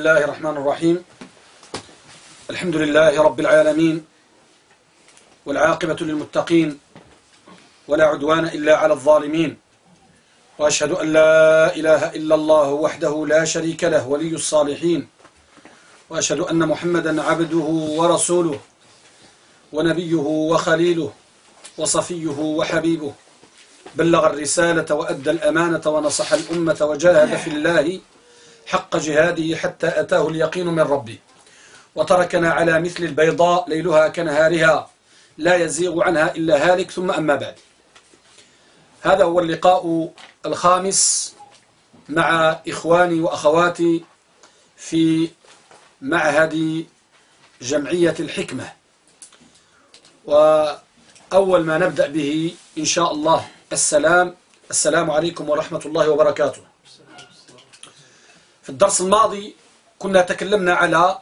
الله الرحمن الرحيم. الحمد لله رب العالمين والعاقبة للمتقين ولا عدوان إلا على الظالمين. وأشهد أن لا إله إلا الله وحده لا شريك له ولي الصالحين. وأشهد أن محمدا عبده ورسوله ونبيه وخليله وصفيه وحبيبه. بلغ الرسالة وأدى الأمانة ونصح الأمة وجاهد في الله حق جهاده حتى أتاه اليقين من ربه وتركنا على مثل البيضاء ليلها كنهارها لا يزيغ عنها إلا هالك ثم أما بعد. هذا هو اللقاء الخامس مع إخواني وأخواتي في معهد جمعية الحكمة. وأول ما نبدأ به إن شاء الله السلام. السلام عليكم ورحمة الله وبركاته. في الدرس الماضي كنا تكلمنا على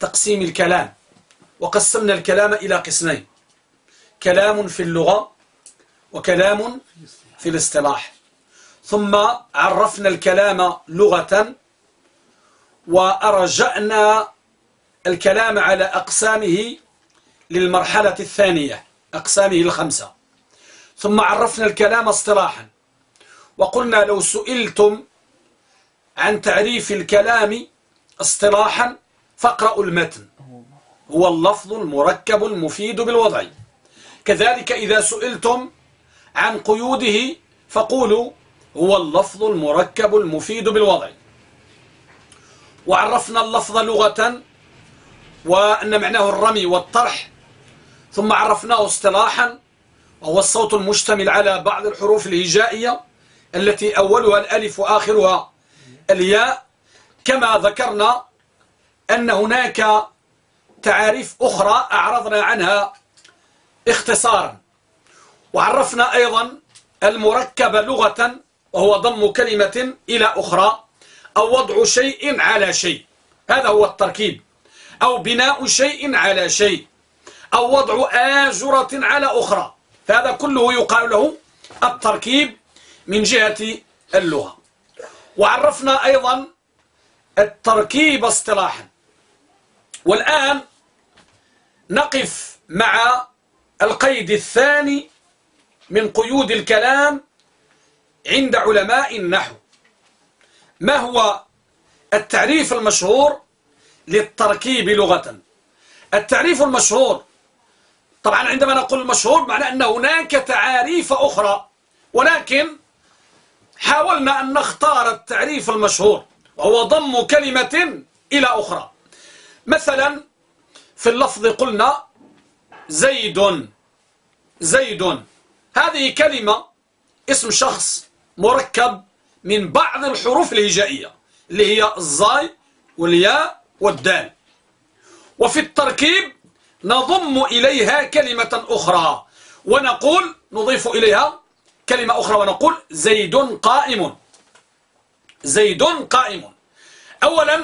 تقسيم الكلام وقسمنا الكلام إلى قسمين كلام في اللغة وكلام في الاصطلاح. ثم عرفنا الكلام لغة وأرجعنا الكلام على أقسامه للمرحلة الثانية أقسامه الخمسة. ثم عرفنا الكلام اصطلاحا وقلنا لو سئلتم عن تعريف الكلام اصطلاحا فاقرأوا المتن. هو اللفظ المركب المفيد بالوضع. كذلك إذا سئلتم عن قيوده فقولوا هو اللفظ المركب المفيد بالوضع. وعرفنا اللفظ لغة وأن معناه الرمي والطرح ثم عرفناه اصطلاحا وهو الصوت المشتمل على بعض الحروف الهجائية التي أولها الألف وآخرها. الياء كما ذكرنا أن هناك تعاريف أخرى أعرضنا عنها اختصارا. وعرفنا أيضا المركب لغة وهو ضم كلمة إلى أخرى أو وضع شيء على شيء. هذا هو التركيب. أو بناء شيء على شيء. أو وضع آجرة على أخرى. فهذا كله يقال له التركيب من جهة اللغة. وعرفنا أيضا التركيب اصطلاحا. والآن نقف مع القيد الثاني من قيود الكلام عند علماء النحو. ما هو التعريف المشهور للتركيب لغة؟ التعريف المشهور طبعا عندما نقول المشهور معنى أن هناك تعاريف أخرى ولكن حاولنا أن نختار التعريف المشهور وهو ضم كلمة إلى أخرى. مثلا في اللفظ قلنا زيد زيد. هذه كلمة اسم شخص مركب من بعض الحروف الهجائية اللي هي الزاي والياء والدال. وفي التركيب نضم إليها كلمة أخرى ونقول نضيف إليها كلمة أخرى ونقول زيد قائم. زيد قائم. أولا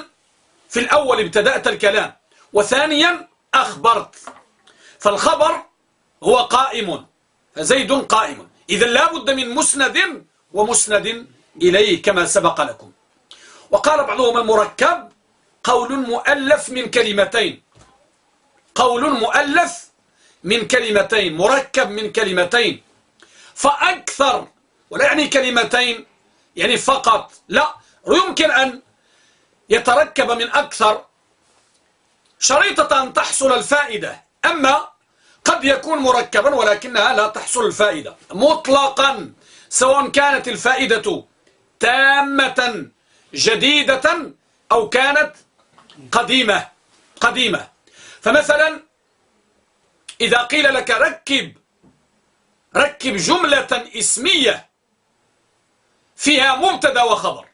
في الأول ابتدأت الكلام وثانيا أخبرت. فالخبر هو قائم. فزيد قائم. إذا لا بد من مسند ومسند إليه كما سبق لكم. وقال بعضهم المركب قول مؤلف من كلمتين. قول مؤلف من كلمتين مركب من كلمتين. فأكثر ولا يعني كلمتين يعني فقط لا يمكن أن يتركب من أكثر شريطة أن تحصل الفائدة أما قد يكون مركبا ولكنها لا تحصل الفائدة. مطلقا سواء كانت الفائدة تامة جديدة أو كانت قديمة قديمة. فمثلا إذا قيل لك ركب ركب جملة اسمية فيها مبتدأ وخبر.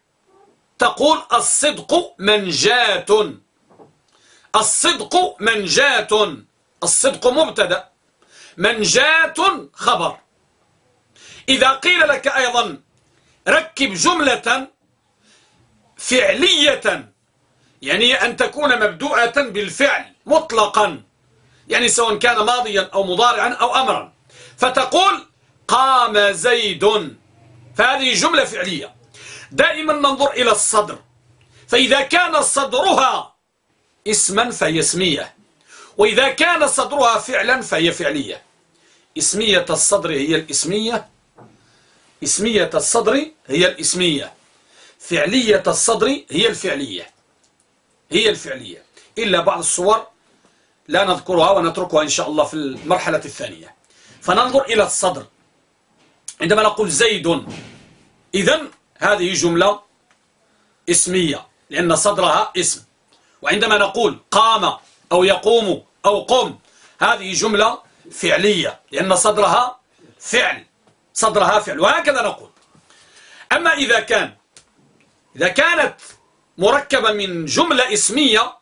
تقول الصدق منجات الصدق منجات الصدق مبتدأ. منجات خبر. إذا قيل لك أيضا ركب جملة فعلية يعني أن تكون مبدوءة بالفعل مطلقا يعني سواء كان ماضيا أو مضارعا أو أمرا. فتقول قام زيد. فهذه جملة فعلية. دائما ننظر إلى الصدر. فإذا كان صدرها اسما فهي اسمية. وإذا كان صدرها فعلا فهي فعلية. اسمية الصدر هي الاسمية. اسمية الصدر هي الاسمية. فعلية الصدر هي الفعلية. هي الفعلية. إلا بعض الصور لا نذكرها ونتركها إن شاء الله في المرحلة الثانية. فننظر إلى الصدر. عندما نقول زيد إذن هذه جملة اسمية لأن صدرها اسم. وعندما نقول قام أو يقوم أو قم هذه جملة فعلية لأن صدرها فعل. صدرها فعل. وهكذا نقول. أما إذا كان إذا كانت مركبة من جملة اسمية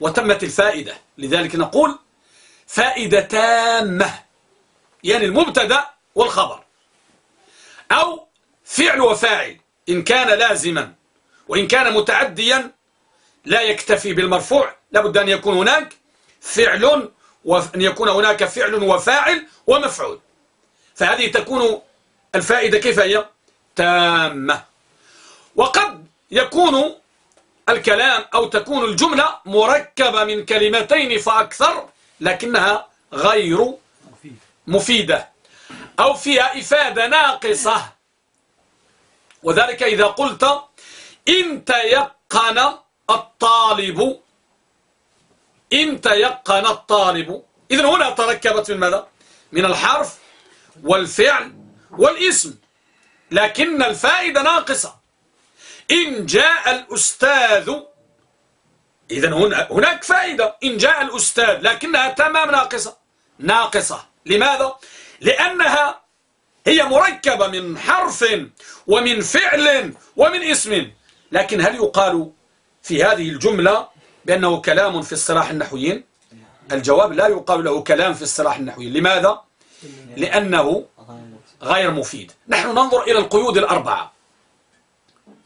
وتمت الفائدة. لذلك نقول فائدة تامة يعني المبتدأ والخبر. أو فعل وفاعل إن كان لازما وإن كان متعديا لا يكتفي بالمرفوع لابد أن يكون هناك فعل وأن يكون هناك فعل وفاعل ومفعول. فهذه تكون الفائدة كيف هي؟ تامة. وقد يكون الكلام أو تكون الجملة مركبة من كلمتين فأكثر لكنها غير مفيدة أو فيها إفادة ناقصة. وذلك إذا قلت إن تيقن الطالب إن تيقن الطالب. إذن هنا تركبت من ماذا؟ من الحرف والفعل والاسم. لكن الفائدة ناقصة. إن جاء الأستاذ إذا هناك فائدة. إن جاء الأستاذ لكنها تمام ناقصة. ناقصة. لماذا؟ لأنها هي مركبة من حرف ومن فعل ومن اسم. لكن هل يقال في هذه الجملة بأنه كلام في الصلاح النحويين؟ الجواب لا يقال له كلام في الصلاح النحويين. لماذا؟ لأنه غير مفيد. نحن ننظر إلى القيود الأربعة.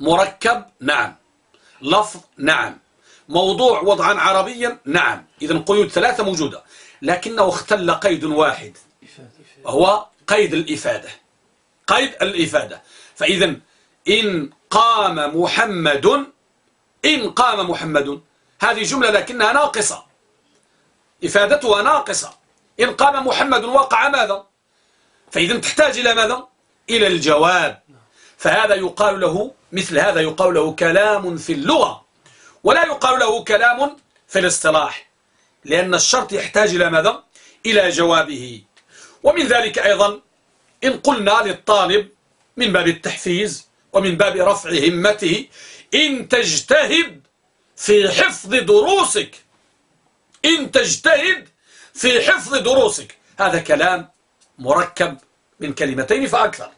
مركب نعم. لفظ نعم. موضوع وضعا عربيا نعم. إذا قيود ثلاثة موجودة. لكنه اختل قيد واحد. وهو قيد الإفادة. قيد الإفادة. فإذا إن قام محمد إن قام محمد. هذه جملة لكنها ناقصة. إفادتها ناقصة. إن قام محمد وقع ماذا؟ فإذا تحتاج إلى ماذا؟ إلى الجواب. فهذا يقال له مثل هذا يقال له كلام في اللغة. ولا يقال له كلام في الاصطلاح. لأن الشرط يحتاج إلى ماذا؟ إلى جوابه. ومن ذلك أيضا إن قلنا للطالب من باب التحفيز ومن باب رفع همته إن تجتهد في حفظ دروسك. إن تجتهد في حفظ دروسك. هذا كلام مركب من كلمتين فأكثر.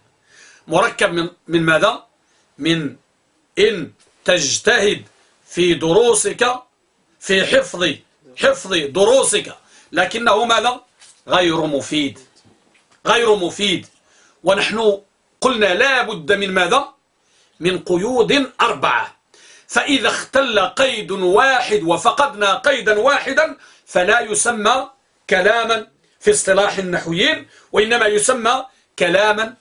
مركب من, من ماذا؟ من إن تجتهد في دروسك في حفظ حفظ دروسك. لكنه ماذا؟ غير مفيد. غير مفيد. ونحن قلنا لا بد من ماذا؟ من قيود أربعة. فإذا اختل قيد واحد وفقدنا قيدا واحدا فلا يسمى كلاما في اصطلاح النحويين وإنما يسمى كلاما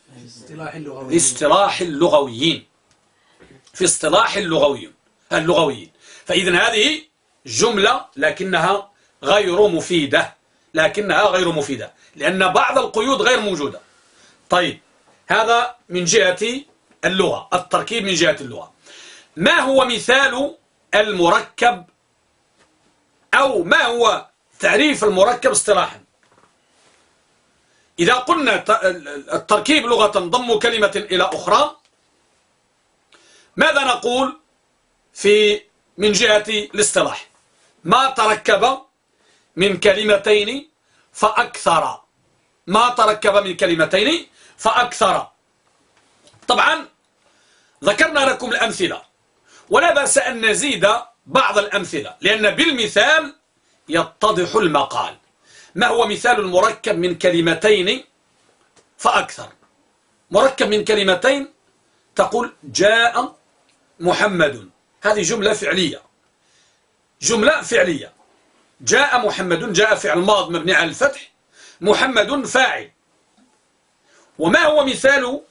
في اصطلاح اللغويين. في اصطلاح اللغويين اللغويين. فإذا هذه جملة لكنها غير مفيدة. لكنها غير مفيدة. لأن بعض القيود غير موجودة. طيب هذا من جهة اللغة التركيب من جهة اللغة. ما هو مثال المركب أو ما هو تعريف المركب اصطلاحا؟ إذا قلنا التركيب لغة ضم كلمة إلى أخرى ماذا نقول في من جهة الاصطلاح؟ ما تركب من كلمتين فأكثر. ما تركب من كلمتين فأكثر. طبعا ذكرنا لكم الأمثلة ولا بأس أن نزيد بعض الأمثلة لأن بالمثال يتضح المقال. ما هو مثال المركب من كلمتين فأكثر؟ مركب من كلمتين تقول جاء محمد. هذه جملة فعلية. جملة فعلية. جاء محمد جاء فعل ماض مبني على الفتح. محمد فاعل. وما هو مثال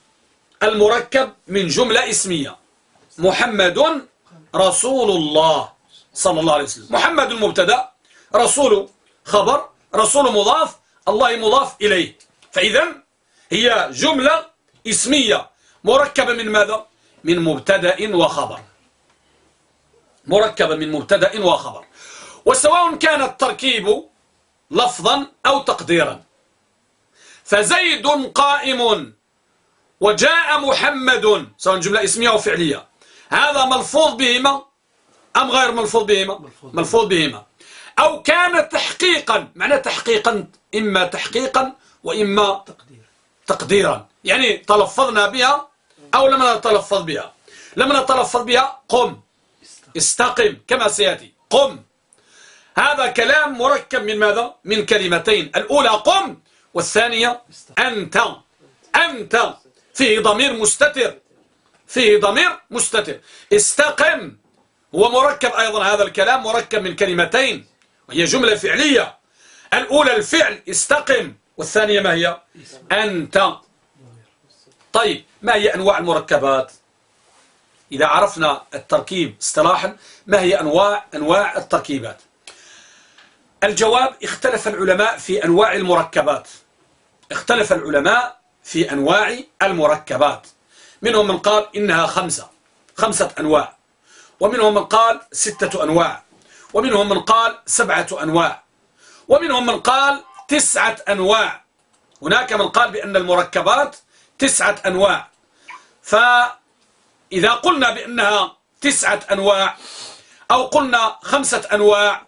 المركب من جملة اسمية؟ محمد رسول الله صلى الله عليه وسلم. محمد المبتدأ رسول خبر رسول مضاف الله مضاف إليه. فإذا هي جملة اسمية. مركبة من ماذا؟ من مبتدأ وخبر. مركبة من مبتدأ وخبر. وسواء كان التركيب لفظا أو تقديرا. فزيد قائم وجاء محمد سواء جملة اسمية أو فعلية. هذا ملفوظ بهما أم غير ملفوظ بهما؟ ملفوظ. بهما. أو كان تحقيقا معنى تحقيقا إما تحقيقا وإما تقديرا. يعني تلفظنا بها أو لم نتلفظ بها. لم نتلفظ بها قم. استقم كما سيأتي. قم. هذا كلام مركب من ماذا؟ من كلمتين. الأولى قم والثانية أنت. أنت. فيه ضمير مستتر. فيه ضمير مستتر. استقم. هو مركب أيضا هذا الكلام مركب من كلمتين. وهي جملة فعلية. الأولى الفعل استقم والثانية ما هي؟ أنت. طيب ما هي أنواع المركبات؟ إذا عرفنا التركيب اصطلاحا ما هي أنواع أنواع التركيبات؟ الجواب اختلف العلماء في أنواع المركبات. اختلف العلماء في أنواع المركبات. منهم من قال إنها خمسة خمسة أنواع. ومنهم من قال ستة أنواع. ومنهم من قال سبعة أنواع. ومنهم من قال تسعة أنواع. هناك من قال بأن المركبات تسعة أنواع. فإذا قلنا بأنها تسعة أنواع أو قلنا خمسة أنواع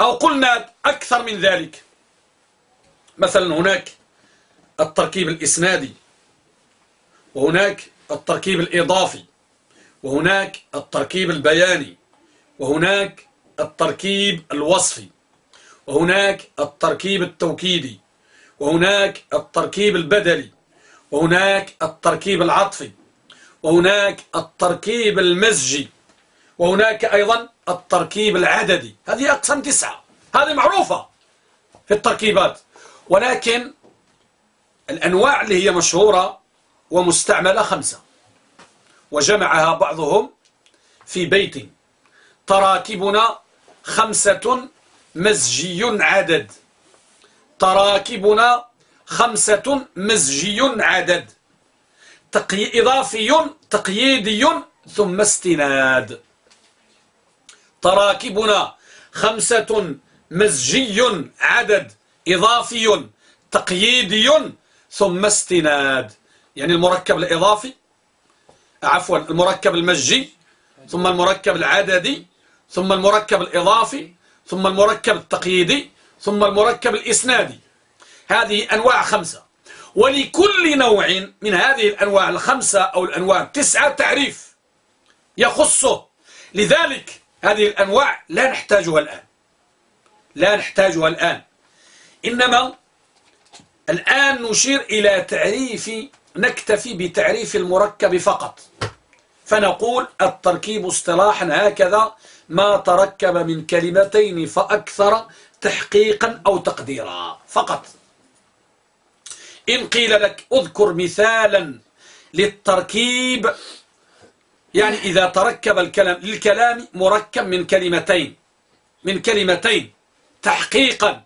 أو قلنا أكثر من ذلك مثلا هناك التركيب الإسنادي وهناك التركيب الإضافي وهناك التركيب البياني وهناك التركيب الوصفي وهناك التركيب التوكيدي وهناك التركيب البدلي وهناك التركيب العطفي وهناك التركيب المزجي وهناك أيضا التركيب العددي. هذه أقسام تسعة. هذه معروفة في التركيبات. ولكن الأنواع اللي هي مشهورة ومستعملة خمسة. وجمعها بعضهم في بيت. تراكبنا خمسة مزجي عدد. تراكبنا خمسة مزجي عدد. تقي... إضافي تقييدي ثم استناد. تراكبنا خمسة مزجي عدد إضافي تقييدي ثم استناد. يعني المركب الإضافي عفوا المركب المزجي ثم المركب العددي ثم المركب الإضافي ثم المركب التقييدي ثم المركب الإسنادي. هذه أنواع خمسة. ولكل نوع من هذه الأنواع الخمسة أو الأنواع التسعة تعريف يخصه. لذلك هذه الأنواع لا نحتاجها الآن. لا نحتاجها الآن. إنما الآن نشير إلى تعريف نكتفي بتعريف المركب فقط. فنقول التركيب اصطلاحا هكذا ما تركب من كلمتين فأكثر تحقيقا أو تقديرا. فقط. إن قيل لك اذكر مثالا للتركيب يعني إذا تركب الكلام للكلام مركب من كلمتين من كلمتين تحقيقا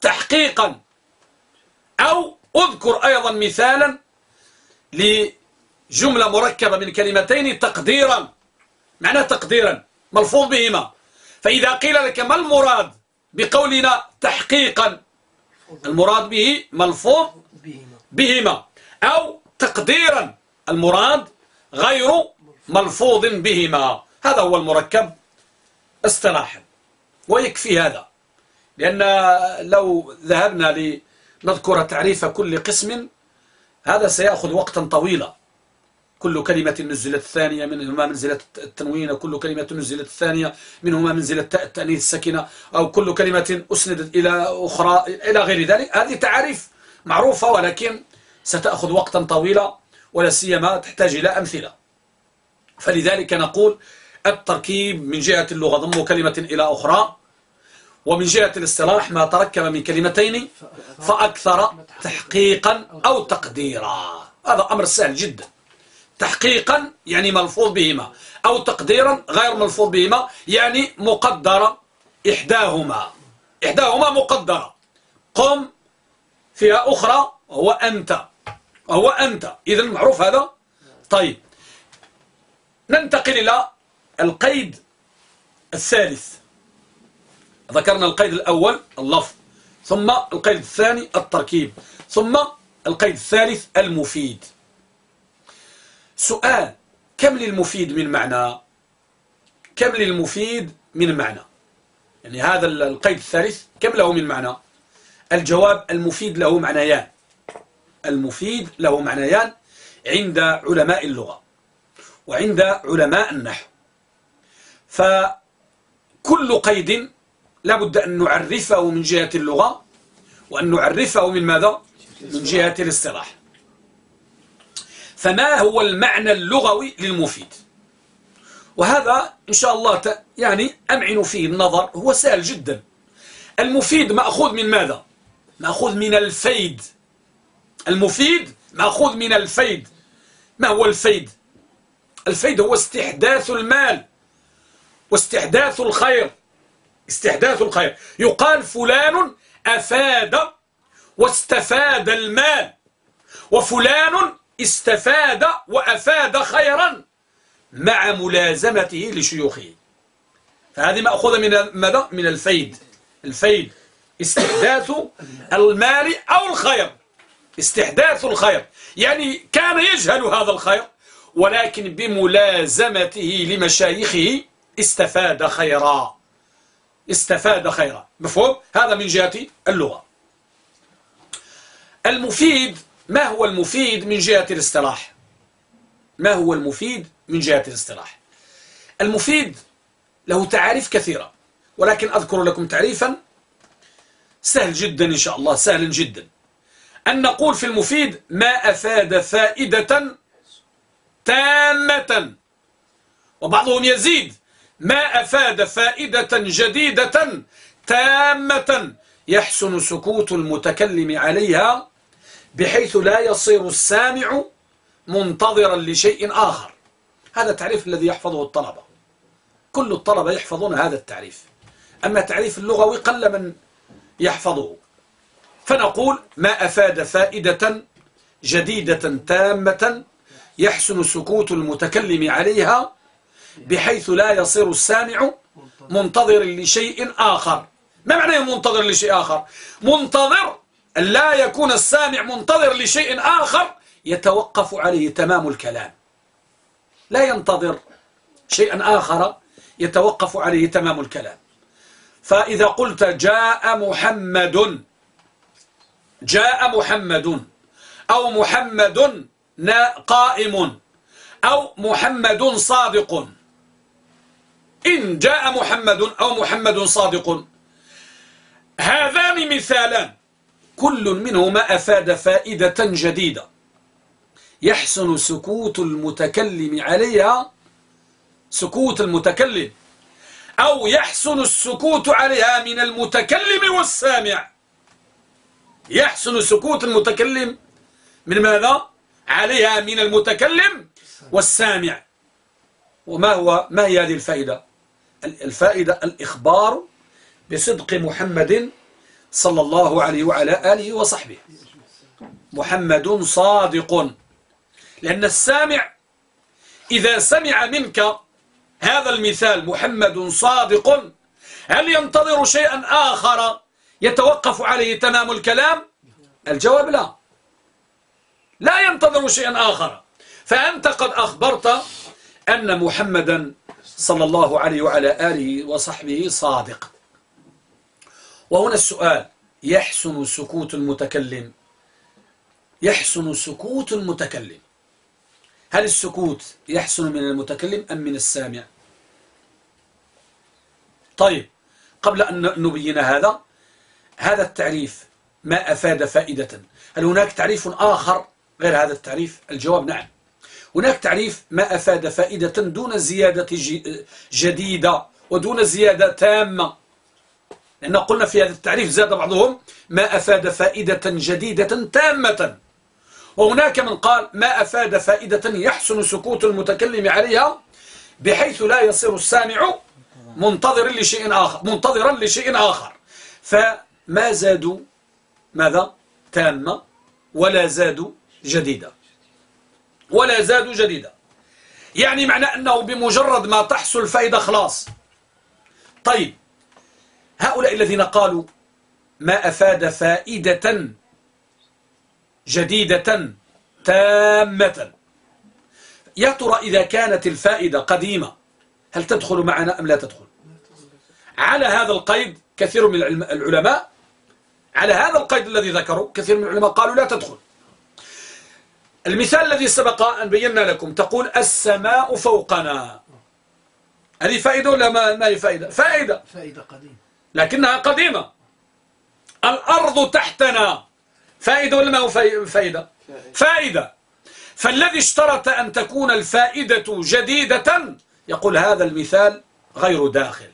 تحقيقا أو اذكر أيضا مثالا لجملة مركبة من كلمتين تقديرا. معنى تقديرا ملفوظ بهما. فإذا قيل لك ما المراد بقولنا تحقيقا؟ المراد به ملفوظ بهما أو تقديرا المراد غير ملفوظ بهما. هذا هو المركب اصطلاحا ويكفي هذا لأن لو ذهبنا لنذكر تعريف كل قسم هذا سيأخذ وقتا طويلا. كل كلمة نزلت الثانية منهما منزلة التنوين كل كلمة نزلت الثانية منهما منزلة التأنيث السكنة أو كل كلمة أسندت إلى أخرى إلى غير ذلك. هذه تعريف معروفة ولكن ستأخذ وقتا طويلا ولا سيما تحتاج إلى أمثلة. فلذلك نقول التركيب من جهة اللغة ضم كلمة إلى أخرى ومن جهة الاصطلاح ما تركب من كلمتين فأكثر تحقيقا أو تقديرا. هذا أمر سهل جدا. تحقيقا يعني ملفوظ بهما أو تقديرا غير ملفوظ بهما يعني مقدرة إحداهما. إحداهما مقدرة. قم فيها أخرى هو أنت. وهو أنت. إذا معروف هذا؟ طيب. ننتقل إلى القيد الثالث. ذكرنا القيد الأول اللفظ. ثم القيد الثاني التركيب. ثم القيد الثالث المفيد. سؤال كم للمفيد من معنى؟ كم للمفيد من معنى؟ يعني هذا القيد الثالث كم له من معنى؟ الجواب المفيد له معنيان. المفيد له معنيان عند علماء اللغة وعند علماء النحو. فكل قيد لابد أن نعرفه من جهة اللغة وأن نعرفه من ماذا؟ من جهة الاصطلاح. فما هو المعنى اللغوي للمفيد؟ وهذا إن شاء الله يعني أمعن فيه النظر هو سهل جدا. المفيد مأخوذ من ماذا؟ مأخوذ من الفيد. المفيد مأخوذ من الفيد. ما هو الفيد؟ الفيد هو استحداث المال واستحداث الخير. استحداث الخير. يقال فلان أفاد واستفاد المال وفلان استفاد وأفاد خيرا مع ملازمته لشيوخه. فهذه مأخوذة من ماذا؟ من الفيد. الفيد استحداث المال أو الخير. استحداث الخير. يعني كان يجهل هذا الخير ولكن بملازمته لمشايخه استفاد خيرا. استفاد خيرا. مفهوم؟ هذا من جهة اللغة. المفيد ما هو المفيد من جهة الاصطلاح؟ ما هو المفيد من جهة الاصطلاح؟ المفيد له تعاريف كثيرة ولكن أذكر لكم تعريفا سهل جدا إن شاء الله سهل جدا. أن نقول في المفيد ما أفاد فائدة تامة. وبعضهم يزيد ما أفاد فائدة جديدة تامة. يحسن سكوت المتكلم عليها بحيث لا يصير السامع منتظرا لشيء آخر. هذا التعريف الذي يحفظه الطلبة. كل الطلبة يحفظون هذا التعريف. أما التعريف اللغوي قل من يحفظه. فنقول ما أفاد فائدة جديدة تامة يحسن سكوت المتكلم عليها بحيث لا يصير السامع منتظر لشيء آخر. ما معنى منتظر لشيء آخر؟ منتظر لا يكون السامع منتظر لشيء آخر يتوقف عليه تمام الكلام. لا ينتظر شيئا آخر يتوقف عليه تمام الكلام. فإذا قلت جاء محمد جاء محمد أو محمد قائم أو محمد صادق. إن جاء محمد أو محمد صادق. هذان مثالان. كل منهما أفاد فائدة جديدة. يحسن سكوت المتكلم عليها سكوت المتكلم. أو يحسن السكوت عليها من المتكلم والسامع. يحسن سكوت المتكلم من ماذا؟ عليها من المتكلم والسامع. وما هو؟ ما هي هذه الفائدة؟ الفائدة الإخبار بصدق محمد صلى الله عليه وعلى آله وصحبه. محمد صادق. لأن السامع إذا سمع منك هذا المثال محمد صادق. هل ينتظر شيئا آخر يتوقف عليه تمام الكلام؟ الجواب لا. لا ينتظر شيئا آخر. فأنت قد أخبرت أن محمدا صلى الله عليه وعلى آله وصحبه صادق. وهنا السؤال يحسن سكوت المتكلم؟ يحسن سكوت المتكلم. هل السكوت يحسن من المتكلم أم من السامع؟ طيب قبل أن نبين هذا هذا التعريف ما أفاد فائدة؟ هل هناك تعريف آخر غير هذا التعريف؟ الجواب نعم. هناك تعريف ما أفاد فائدة دون زيادة جديدة ودون زيادة تامة. لأن قلنا في هذا التعريف زاد بعضهم ما أفاد فائدة جديدة تامة. وهناك من قال ما أفاد فائدة يحسن سكوت المتكلم عليها بحيث لا يصير السامع منتظر لشيء آخر منتظرا لشيء آخر. فما زادوا ماذا؟ تامة ولا زادوا جديدة ولا زادوا جديدة يعني معنى أنه بمجرد ما تحصل الفائدة خلاص. طيب هؤلاء الذين قالوا ما أفاد فائدة جديدة تامة. يا ترى إذا كانت الفائدة قديمة هل تدخل معنا أم لا تدخل؟ على هذا القيد كثير من العلماء على هذا القيد الذي ذكروا كثير من العلماء قالوا لا تدخل. المثال الذي سبق أن بينا لكم تقول السماء فوقنا. هذه فائدة ولا ما هي فائدة؟ فائدة. فائدة قديمة. لكنها قديمة. الأرض تحتنا. فائدة ولا ما هو فائدة. فائدة. فالذي اشترط أن تكون الفائدة جديدة يقول هذا المثال غير داخل.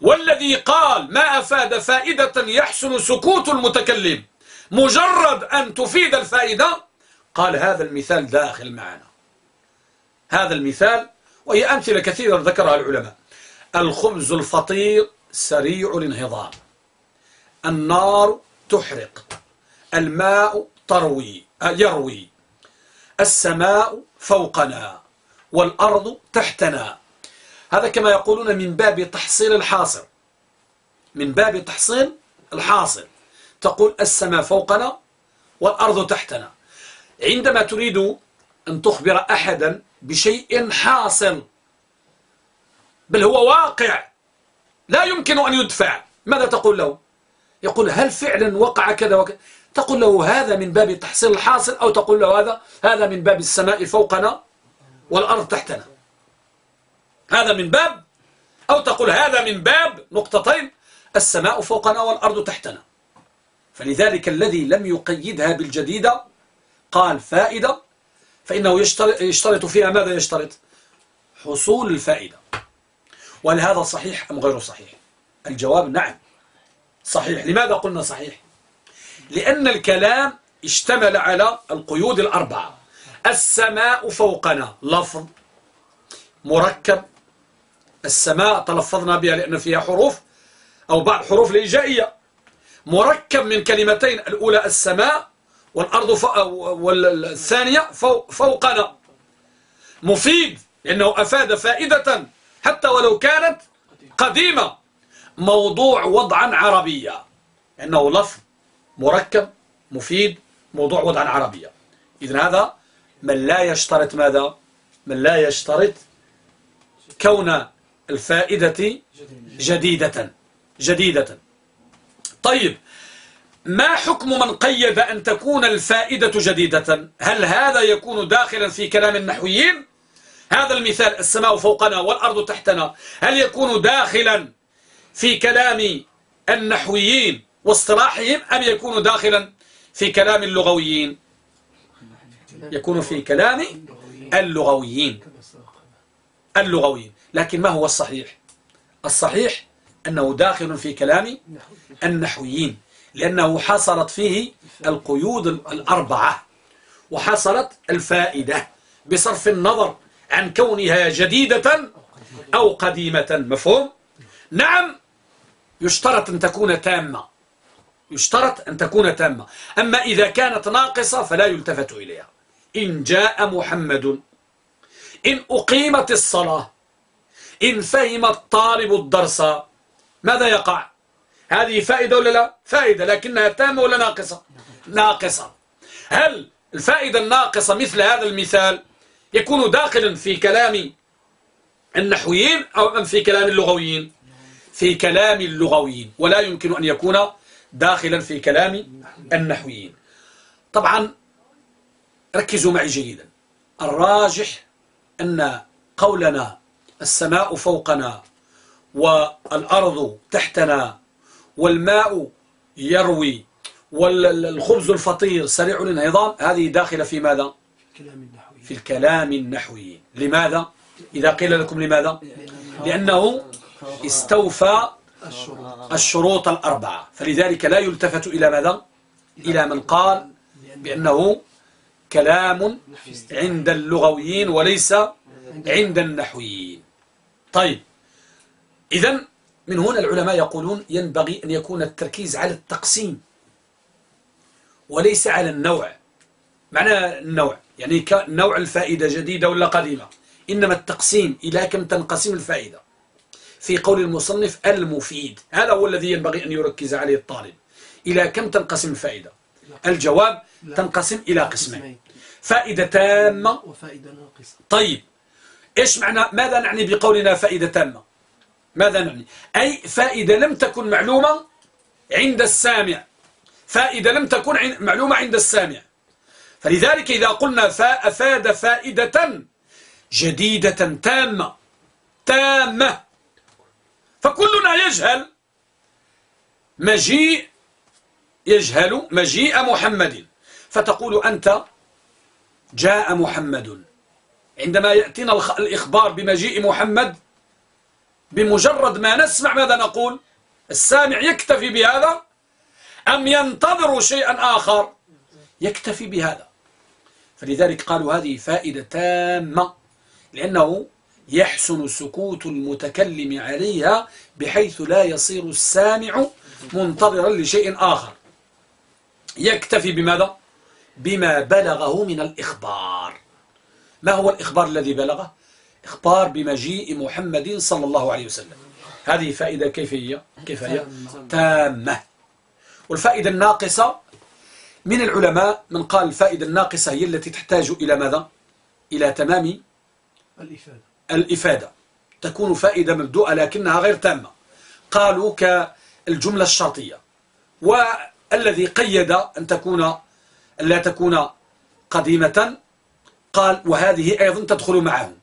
والذي قال ما أفاد فائدة يحسن سكوت المتكلم مجرد أن تفيد الفائدة قال هذا المثال داخل معنا. هذا المثال وهي أمثلة كثيرة ذكرها العلماء. الخبز الفطير سريع الانهضام. النار تحرق. الماء تروي يروي. السماء فوقنا. والأرض تحتنا. هذا كما يقولون من باب تحصيل الحاصل. من باب تحصيل الحاصل. تقول السماء فوقنا والأرض تحتنا. عندما تريد أن تخبر أحدا بشيء حاصل بل هو واقع لا يمكن أن يدفع. ماذا تقول له؟ يقول هل فعلا وقع كذا وكذا تقول له هذا من باب تحصيل الحاصل أو تقول له هذا هذا من باب السماء فوقنا والأرض تحتنا. هذا من باب أو تقول هذا من باب نقطتين السماء فوقنا والأرض تحتنا. فلذلك الذي لم يقيدها بالجديدة قال فائدة فإنه يشترط فيها ماذا يشترط؟ حصول الفائدة. وهل هذا صحيح أم غير صحيح؟ الجواب نعم. صحيح. لماذا قلنا صحيح؟ لأن الكلام اشتمل على القيود الأربعة. السماء فوقنا لفظ مركب السماء تلفظنا بها لأن فيها حروف أو بعض حروف الإجائية مركب من كلمتين الأولى السماء والأرض. والثانية فوقنا. مفيد لأنه أفاد فائدة حتى ولو كانت قديمة. موضوع وضعا عربيا لأنه لفظ مركب مفيد موضوع وضعا عربيا إذن هذا من لا يشترط ماذا؟ من لا يشترط كون الفائدة جديدة. جديدة. طيب ما حكم من قيد أن تكون الفائدة جديدة؟ هل هذا يكون داخلا في كلام النحويين؟ هذا المثال السماء فوقنا والأرض تحتنا. هل يكون داخلا في كلام النحويين واصطلاحهم أم يكون داخلا في كلام اللغويين؟ يكون في كلام اللغويين. اللغويين. لكن ما هو الصحيح الصحيح أنه داخل في كلام النحويين لأنه حصلت فيه القيود الأربعة وحصلت الفائدة بصرف النظر عن كونها جديدة أو قديمة مفهوم؟ نعم يشترط أن تكون تامة يشترط أن تكون تامة أما إذا كانت ناقصة فلا يلتفت إليها إن جاء محمد إن أقيمت الصلاة إن فهم الطالب الدرس ماذا يقع؟ هذه فائدة ولا لا؟ فائدة لكنها تامة ولا ناقصة؟ ناقصة. هل الفائدة الناقصة مثل هذا المثال يكون داخلا في كلام النحويين أو في كلام اللغويين؟ في كلام اللغويين ولا يمكن أن يكون داخلا في كلام النحويين. طبعا ركزوا معي جيدا. الراجح أن قولنا السماء فوقنا والأرض تحتنا والماء يروي والخبز الفطير سريع الانهضام هذه داخلة في ماذا؟ في الكلام النحوي لماذا؟ إذا قيل لكم لماذا؟ لأنه استوفى الشروط الأربعة فلذلك لا يلتفت إلى ماذا؟ إلى من قال بأنه كلام عند اللغويين وليس عند النحويين طيب. إذا من هنا العلماء يقولون ينبغي أن يكون التركيز على التقسيم وليس على النوع. معنى النوع يعني نوع الفائدة جديدة ولا قديمة. إنما التقسيم إلى كم تنقسم الفائدة؟ في قول المصنف المفيد. هذا هو الذي ينبغي أن يركز عليه الطالب. إلى كم تنقسم الفائدة؟ الجواب تنقسم إلى قسمين. فائدة تامة. وفائدة ناقصة. طيب. إيش معنى؟ ماذا نعني بقولنا فائدة تامة؟ ماذا نعني؟ أي فائدة لم تكن معلومة عند السامع. فائدة لم تكن معلومة عند السامع. فلذلك إذا قلنا أفاد فائدة جديدة تامة. تامة. فكلنا يجهل مجيء يجهل مجيء محمد. فتقول أنت جاء محمد. عندما يأتينا الإخبار بمجيء محمد بمجرد ما نسمع ماذا نقول؟ السامع يكتفي بهذا؟ أم ينتظر شيئا آخر؟ يكتفي بهذا. فلذلك قالوا هذه فائدة تامة لأنه يحسن سكوت المتكلم عليها بحيث لا يصير السامع منتظرا لشيء آخر. يكتفي بماذا؟ بما بلغه من الإخبار. ما هو الإخبار الذي بلغه؟ إخبار بمجيء محمد صلى الله عليه وسلم هذه فائدة كيف هي؟ كيف هي؟ تامة والفائدة الناقصة من العلماء من قال الفائدة الناقصة هي التي تحتاج إلى ماذا؟ إلى تمام الإفادة الإفادة تكون فائدة مبدوءة لكنها غير تامة قالوا كالجملة الشرطية والذي قيد أن تكون لا تكون قديمة قال وهذه أيضا تدخل معهم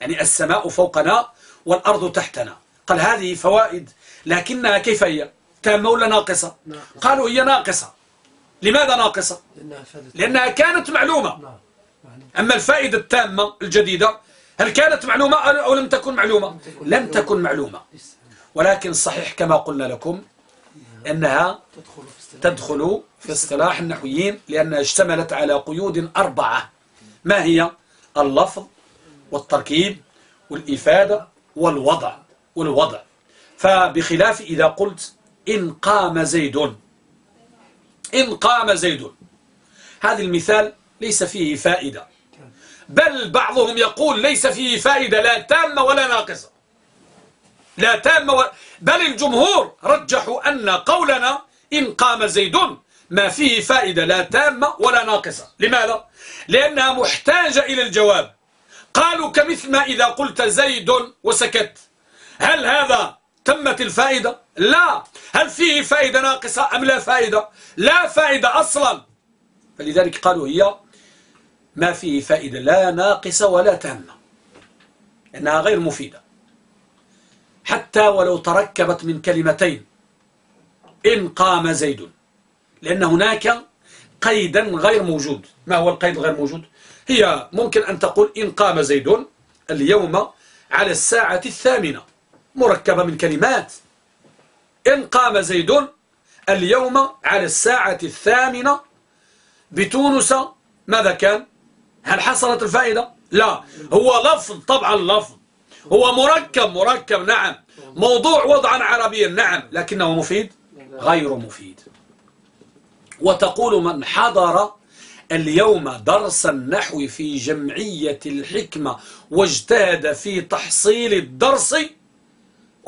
يعني السماء فوقنا والأرض تحتنا. قال هذه فوائد لكنها كيف هي؟ تامة ولا ناقصة. قالوا هي ناقصة. لماذا ناقصة؟ لأنها كانت معلومة. نعم. أما الفائدة التامة الجديدة هل كانت معلومة أو لم تكن معلومة؟ لم تكن معلومة. ولكن الصحيح كما قلنا لكم أنها تدخل في اصطلاح النحويين لأنها اشتملت على قيود أربعة. ما هي اللفظ والتركيب والإفادة والوضع والوضع؟ فبخلاف إذا قلت إن قام زيد. إن قام زيد. هذا المثال ليس فيه فائدة. بل بعضهم يقول ليس فيه فائدة لا تامة ولا ناقصة. لا تامة و... بل الجمهور رجحوا أن قولنا إن قام زيد. ما فيه فائدة لا تامة ولا ناقصة. لماذا؟ لأنها محتاجة إلى الجواب. قالوا كمثل ما إذا قلت زيد وسكت. هل هذا تمت الفائدة؟ لا. هل فيه فائدة ناقصة أم لا فائدة؟ لا فائدة أصلا. فلذلك قالوا هي ما فيه فائدة لا ناقصة ولا تامة. إنها غير مفيدة. حتى ولو تركبت من كلمتين. إن قام زيد. لأن هناك قيدا غير موجود. ما هو القيد غير موجود؟ هي ممكن أن تقول إن قام زيد اليوم على الساعة الثامنة مركبة من كلمات. إن قام زيد اليوم على الساعة الثامنة بتونس ماذا كان؟ هل حصلت الفائدة؟ لا. هو لفظ طبعا لفظ. هو مركب مركب نعم. موضوع وضعا عربيا نعم. لكنه مفيد؟ غير مفيد. وتقول من حضر اليوم درس النحو في جمعية الحكمة واجتهد في تحصيل الدرس.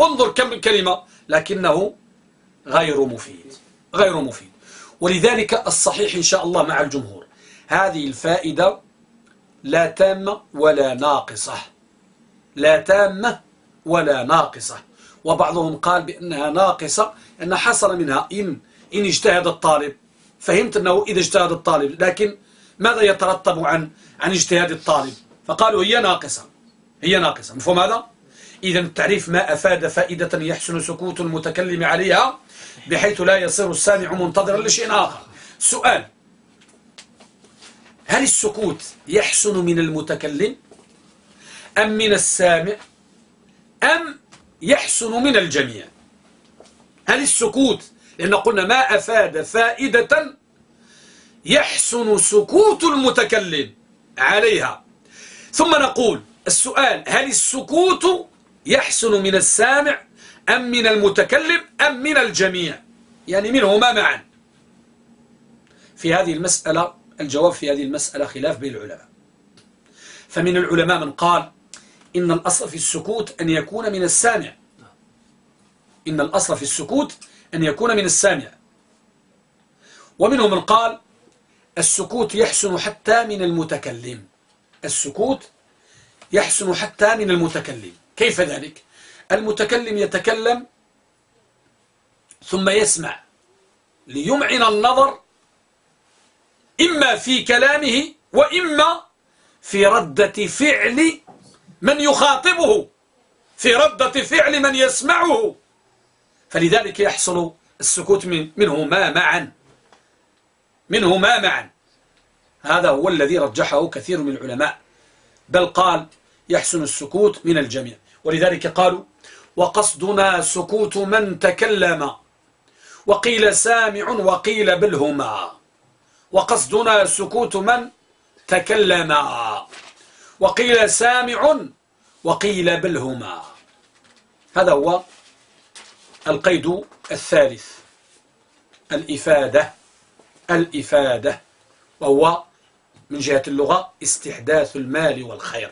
انظر كم الكلمة لكنه غير مفيد غير مفيد. ولذلك الصحيح إن شاء الله مع الجمهور هذه الفائدة لا تامة ولا ناقصة. لا تامة ولا ناقصة. وبعضهم قال بأنها ناقصة أن حصل منها إن, إن اجتهد الطالب. فهمت أنه إذا اجتهد الطالب لكن ماذا يترتب عن عن اجتهاد الطالب؟ فقالوا هي ناقصة هي ناقصة. مفهوم هذا؟ إذا التعريف ما أفاد فائدة يحسن سكوت المتكلم عليها بحيث لا يصير السامع منتظرا لشيء آخر. سؤال. هل السكوت يحسن من المتكلم؟ أم من السامع؟ أم يحسن من الجميع؟ هل السكوت لأن قلنا ما أفاد فائدة يحسن سكوت المتكلم عليها. ثم نقول السؤال هل السكوت يحسن من السامع أم من المتكلم أم من الجميع؟ يعني منهما معا. في هذه المسألة الجواب في هذه المسألة خلاف بين العلماء. فمن العلماء من قال إن الأصل في السكوت أن يكون من السامع. إن الأصل في السكوت أن يكون من السامع. ومنهم من قال السكوت يحسن حتى من المتكلم. السكوت يحسن حتى من المتكلم. كيف ذلك؟ المتكلم يتكلم ثم يسمع ليمعن النظر إما في كلامه وإما في ردة فعل من يخاطبه. في ردة فعل من يسمعه. فلذلك يحصل السكوت من منهما معا. منهما معا. هذا هو الذي رجحه كثير من العلماء. بل قال يحسن السكوت من الجميع. ولذلك قالوا وقصدنا سكوت من تكلم. وقيل سامع وقيل بل هما. وقصدنا سكوت من تكلم. وقيل سامع وقيل بل هما. هذا هو القيد الثالث. الإفادة الإفادة وهو من جهة اللغة استحداث المال والخير.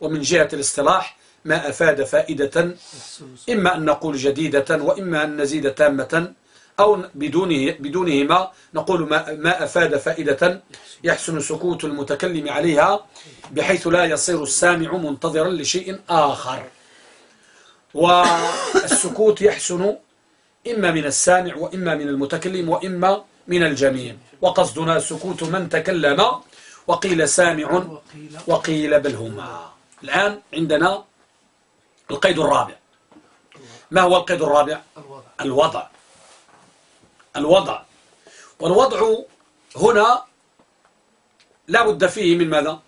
ومن جهة الاصطلاح ما أفاد فائدة إما أن نقول جديدة وإما أن نزيد تامة أو بدونه بدونهما نقول ما, ما أفاد فائدة. يحسن سكوت المتكلم عليها بحيث لا يصير السامع منتظرا لشيء آخر. والسكوت يحسن إما من السامع وإما من المتكلم وإما من الجميع. وقصدنا سكوت من تكلم وقيل سامع وقيل بل هما الآن عندنا القيد الرابع. ما هو القيد الرابع؟ الوضع. الوضع. والوضع هنا لا بد فيه من ماذا؟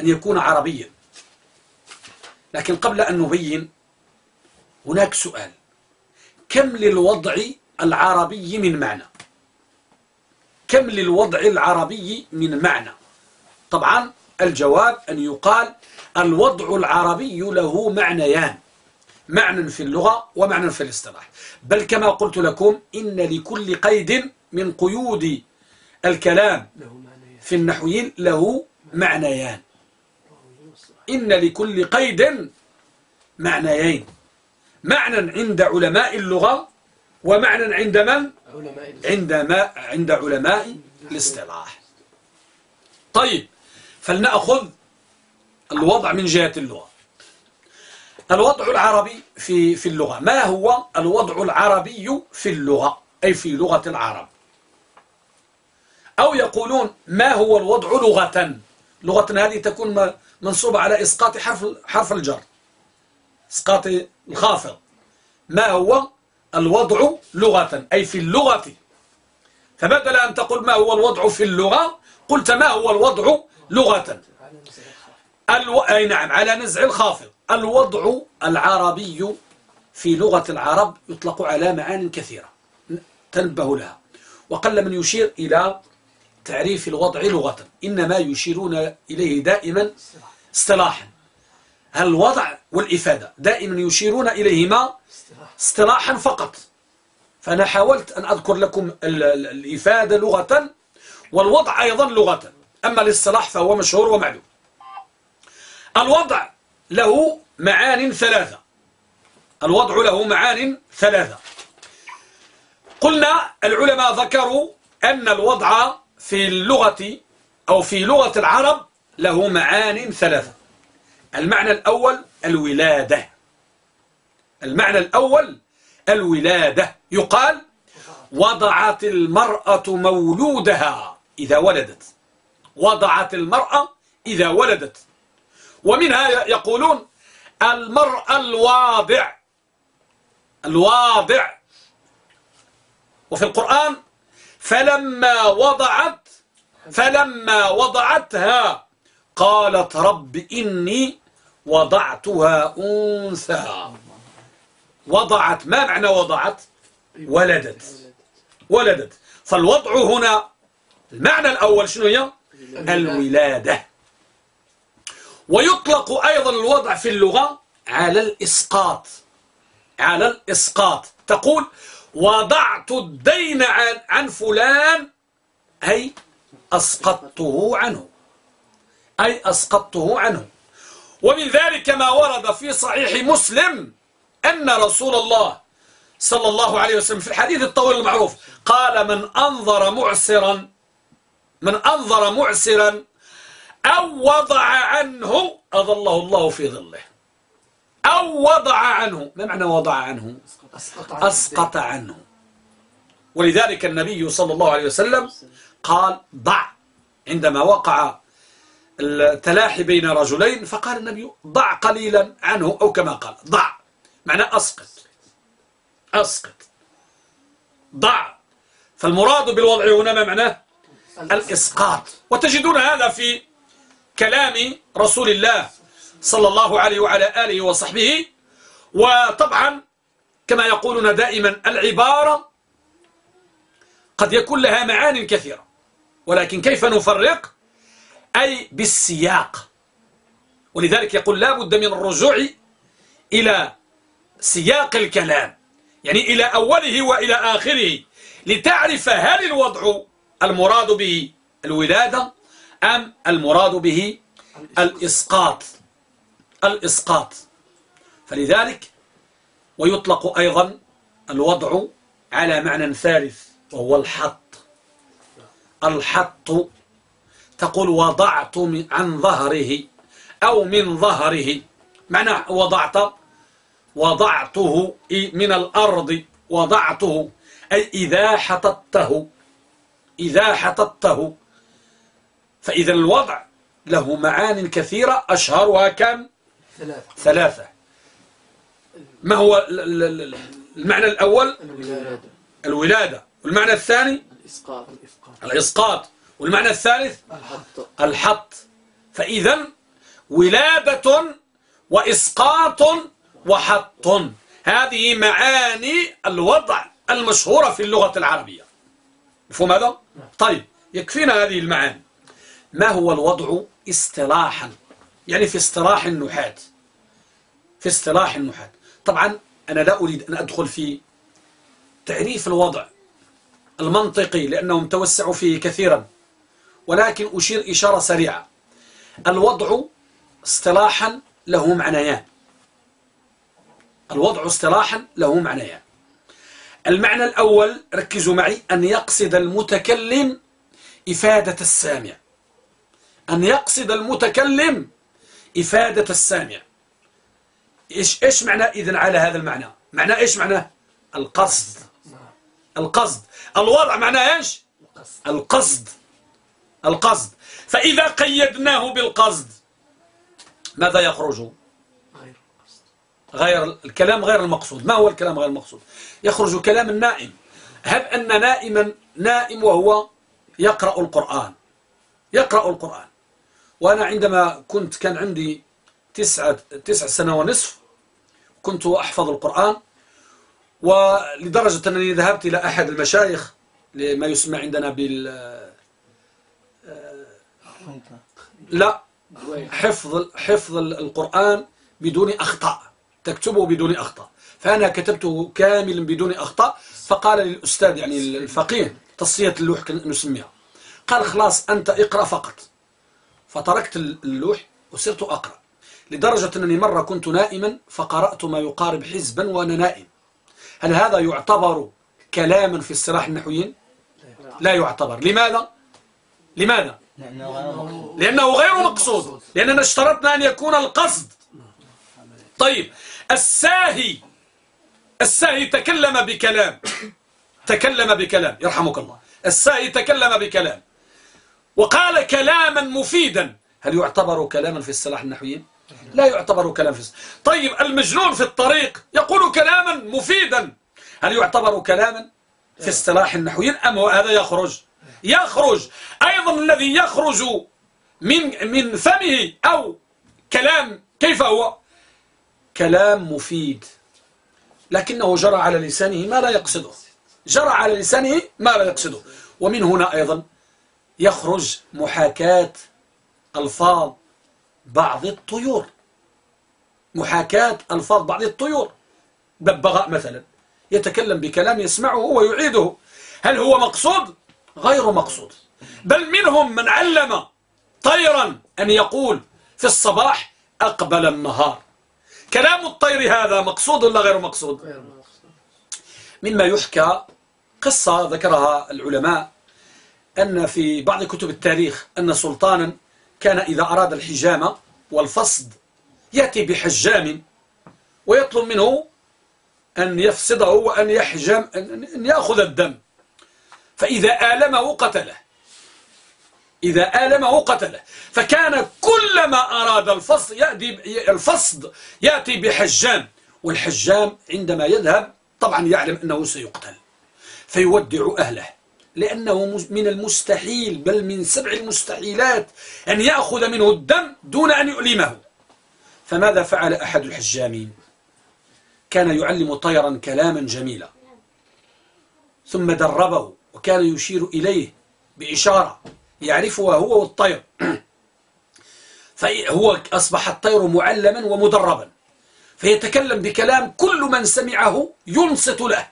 أن يكون عربيا. لكن قبل أن نبين هناك سؤال. كم للوضع العربي من معنى؟ كم للوضع العربي من معنى؟ طبعا الجواب أن يقال الوضع العربي له معنيان. معنى في اللغة ومعنى في الاصطلاح. بل كما قلت لكم إن لكل قيد من قيود الكلام في النحويين له معنيان. إن لكل قيد معنيين. معنى عند علماء اللغة ومعنى عند من؟ عند, ما عند علماء الاصطلاح. طيب فلنأخذ الوضع من جهة اللغة. الوضع العربي في في اللغة. ما هو الوضع العربي في اللغة؟ أي في لغة العرب. أو يقولون ما هو الوضع لغة؟ لغة هذه تكون منصوبة على إسقاط حرف حرف الجر. إسقاط الخافض. ما هو؟ الوضع لغة أي في اللغة. فبدل أن تقول ما هو الوضع في اللغة؟ قلت ما هو الوضع لغة. ألو... أي نعم على نزع الخافض. الوضع العربي في لغة العرب يطلق على معان كثيرة. تنبه لها. وقل من يشير إلى تعريف الوضع لغة. إنما يشيرون إليه دائما اصطلاحا. الوضع والإفادة دائما يشيرون إليهما اصطلاحا فقط؟ فأنا حاولت أن أذكر لكم الإفادة لغة والوضع أيضا لغة. أما الاصطلاح فهو مشهور ومعلوم. الوضع له معان ثلاثة. الوضع له معان ثلاثة. قلنا العلماء ذكروا أن الوضع في اللغة أو في لغة العرب له معان ثلاثة. المعنى الأول الولادة. المعنى الأول الولادة. يقال وضعت المرأة مولودها إذا ولدت. وضعت المرأة إذا ولدت. ومنها يقولون المرأة الواضع. الواضع. وفي القرآن فلما وضعت فلما وضعتها قالت رب إني وضعتها أنثى. وضعت ما معنى وضعت؟ ولدت. ولدت. فالوضع هنا المعنى الأول شنو هي؟ الولادة. ويطلق أيضا الوضع في اللغة على الإسقاط. على الإسقاط. تقول وضعت الدين عن, عن فلان أي أسقطته عنه. أي أسقطته عنه. ومن ذلك ما ورد في صحيح مسلم أن رسول الله صلى الله عليه وسلم في الحديث الطويل المعروف قال من أنظر معسرا من أنظر معسرا أو وضع عنه أظله الله في ظله. أو وضع عنه ما معنى وضع عنه؟ أسقط عنه ولذلك النبي صلى الله عليه وسلم قال ضع. عندما وقع التلاحي بين رجلين فقال النبي ضع قليلا عنه أو كما قال. ضع. معنى أسقط. أسقط. ضع. فالمراد بالوضع هنا ما معناه؟ الإسقاط. وتجدون هذا في كلام رسول الله صلى الله عليه وعلى آله وصحبه. وطبعا كما يقولون دائما العبارة قد يكون لها معان كثيرة. ولكن كيف نفرق؟ أي بالسياق. ولذلك يقول لا بد من الرجوع إلى سياق الكلام. يعني إلى أوله وإلى آخره. لتعرف هل الوضع المراد به الولادة أم المراد به الإسقاط. الإسقاط. فلذلك ويطلق أيضا الوضع على معنى ثالث وهو الحط. الحط تقول وضعت عن ظهره أو من ظهره. معنى وضعت وضعته من الأرض. وضعته أي إذا حطته إذا حطته فإذا الوضع له معان كثيرة أشهرها كم؟ ثلاثة, ثلاثة. ما هو المعنى الأول؟ الولادة, الولادة. والمعنى الثاني؟ الإسقاط. الإسقاط والمعنى الثالث؟ الحط. الحط. فإذا ولادة وإسقاط وحط. هذه معاني الوضع المشهورة في اللغة العربية. مفهوم هذا؟ طيب يكفينا هذه المعاني. ما هو الوضع اصطلاحا؟ يعني في اصطلاح النحاة في اصطلاح النحاة طبعا أنا لا أريد أن أدخل في تعريف الوضع المنطقي لأنه متوسع فيه كثيرا ولكن أشير إشارة سريعة. الوضع اصطلاحا له معنيان. الوضع اصطلاحا له معنيان. المعنى الأول ركزوا معي أن يقصد المتكلم إفادة السامع. أن يقصد المتكلم إفادة السامع. إيش, إيش معنى إذن على هذا المعنى؟ معنى إيش معنى؟ القصد. القصد. الوضع معنى إيش؟ القصد. القصد. فإذا قيدناه بالقصد ماذا يخرج؟ غير الكلام غير المقصود. ما هو الكلام غير المقصود؟ يخرج كلام النائم. هب أن نائما نائم وهو يقرأ القرآن؟ يقرأ القرآن. وأنا عندما كنت كان عندي تسعة تسع سنة ونصف كنت أحفظ القرآن ولدرجة أنني ذهبت إلى أحد المشايخ لما يسمى عندنا بال لا حفظ حفظ القرآن بدون أخطاء تكتبه بدون أخطاء. فأنا كتبته كاملا بدون أخطاء فقال للأستاذ يعني الفقيه تصفية اللوح نسميها. قال خلاص أنت اقرأ فقط. فتركت اللوح وصرت أقرأ. لدرجة أنني مرة كنت نائما فقرأت ما يقارب حزبا وأنا نائم. هل هذا يعتبر كلاما في الصلاح النحويين؟ لا يعتبر. لماذا؟ لماذا؟ لأنه غير مقصود. لأننا اشترطنا أن يكون القصد. طيب الساهي الساهي تكلم بكلام. تكلم بكلام. يرحمك الله. الساهي تكلم بكلام. وقال كلاما مفيدا. هل يعتبر كلاما في الصلاح النحويين؟ لا يعتبر كلام الصلاح طيب المجنون في الطريق يقول كلاما مفيدا. هل يعتبر كلاما في الصلاح النحويين أم هذا يخرج؟ يخرج. أيضا الذي يخرج من من فمه أو كلام كيف هو؟ كلام مفيد. لكنه جرى على لسانه ما لا يقصده. جرى على لسانه ما لا يقصده. ومن هنا أيضا يخرج محاكاة ألفاظ بعض الطيور. محاكاة ألفاظ بعض الطيور. ببغاء مثلا يتكلم بكلام يسمعه ويعيده. هل هو مقصود؟ غير مقصود. بل منهم من علم طيرا أن يقول في الصباح أقبل النهار. كلام الطير هذا مقصود ولا غير مقصود؟ مما يحكى قصة ذكرها العلماء أن في بعض كتب التاريخ أن سلطانا كان إذا أراد الحجامة والفصد يأتي بحجام ويطلب منه أن يفسده وأن يحجم أن يأخذ الدم. فإذا آلمه قتله. إذا آلمه قتله. فكان كلما أراد الفصد يأتي الفصد يأتي بحجام. والحجام عندما يذهب طبعا يعلم أنه سيقتل. فيودع أهله. لأنه من المستحيل بل من سبع المستحيلات أن يأخذ منه الدم دون أن يؤلمه. فماذا فعل أحد الحجامين؟ كان يعلم طيرا كلاما جميلا. ثم دربه وكان يشير إليه بإشارة يعرفها هو والطير. فهو أصبح الطير معلما ومدربا. فيتكلم بكلام كل من سمعه ينصت له.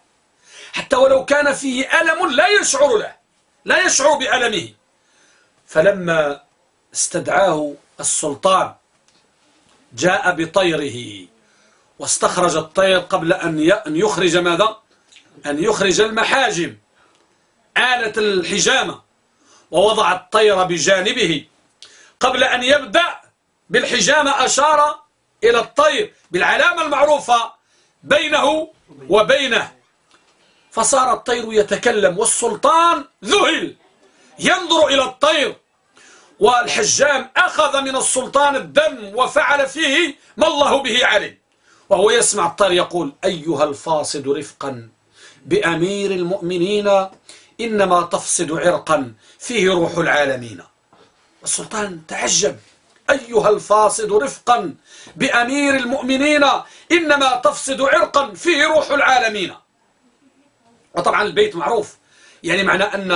حتى ولو كان فيه ألم لا يشعر له. لا يشعر بألمه. فلما استدعاه السلطان جاء بطيره واستخرج الطير قبل أن يخرج ماذا؟ أن يخرج المحاجم. آلة الحجامة ووضع الطير بجانبه. قبل أن يبدأ بالحجامة أشار إلى الطير بالعلامة المعروفة بينه وبينه. فصار الطير يتكلم والسلطان ذهل. ينظر إلى الطير. والحجام أخذ من السلطان الدم وفعل فيه ما الله به عليه. وهو يسمع الطير يقول أيها الفاصد رفقا بأمير المؤمنين إنما تفصد عرقا فيه روح العالمين. السلطان تعجب. أيها الفاصد رفقا بأمير المؤمنين إنما تفصد عرقا فيه روح العالمين. وطبعا البيت معروف. يعني معنى أن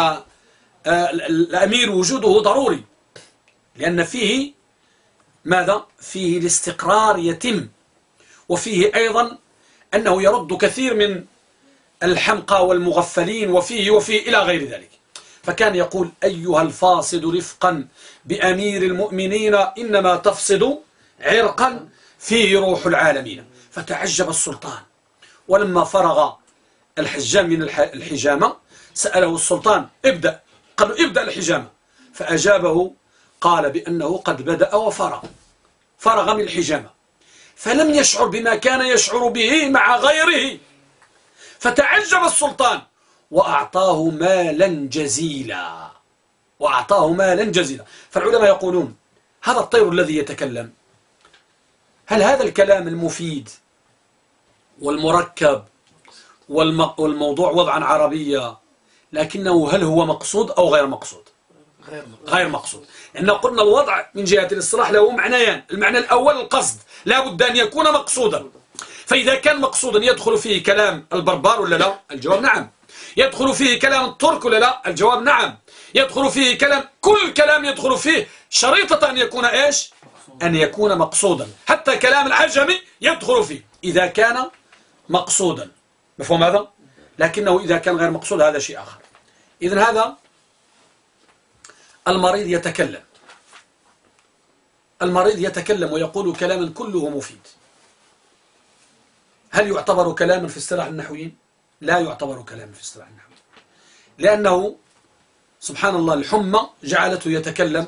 آه، الأمير وجوده ضروري. لأن فيه ماذا؟ فيه الاستقرار يتم. وفيه أيضا أنه يرد كثير من الحمقى والمغفلين وفيه وفيه إلى غير ذلك. فكان يقول أيها الفاصد رفقا بأمير المؤمنين إنما تفصد عرقا فيه روح العالمين. فتعجب السلطان. ولما فرغ الحجام من الحجامة سأله السلطان ابدأ قال له ابدأ الحجامة. فأجابه قال بأنه قد بدأ وفرغ. فرغ من الحجامة فلم يشعر بما كان يشعر به مع غيره. فتعجب السلطان وأعطاه مالا جزيلا. وأعطاه مالا جزيلا. فالعلماء يقولون هذا الطير الذي يتكلم هل هذا الكلام المفيد والمركب والموضوع وضعا عربية لكنه هل هو مقصود أو غير مقصود. غير مقصود, إن قلنا الوضع من جهة الاصطلاح له معنيان. المعنى الأول القصد. لا بد أن يكون مقصودا. فإذا كان مقصودا يدخل فيه كلام البربار ولا لا؟ الجواب نعم. يدخل فيه كلام الترك ولا لا؟ الجواب نعم. يدخل فيه كلام كل كلام يدخل فيه شريطة أن يكون إيش؟ أن يكون مقصودا. حتى كلام العجمي يدخل فيه. إذا كان مقصودا. مفهوم هذا؟ لكنه إذا كان غير مقصود هذا شيء آخر. إذن هذا المريض يتكلم. المريض يتكلم ويقول كلاما كله مفيد. هل يعتبر كلاما في اصطلاح النحويين؟ لا يعتبر كلاما في اصطلاح النحويين. لأنه سبحان الله الحمى جعلته يتكلم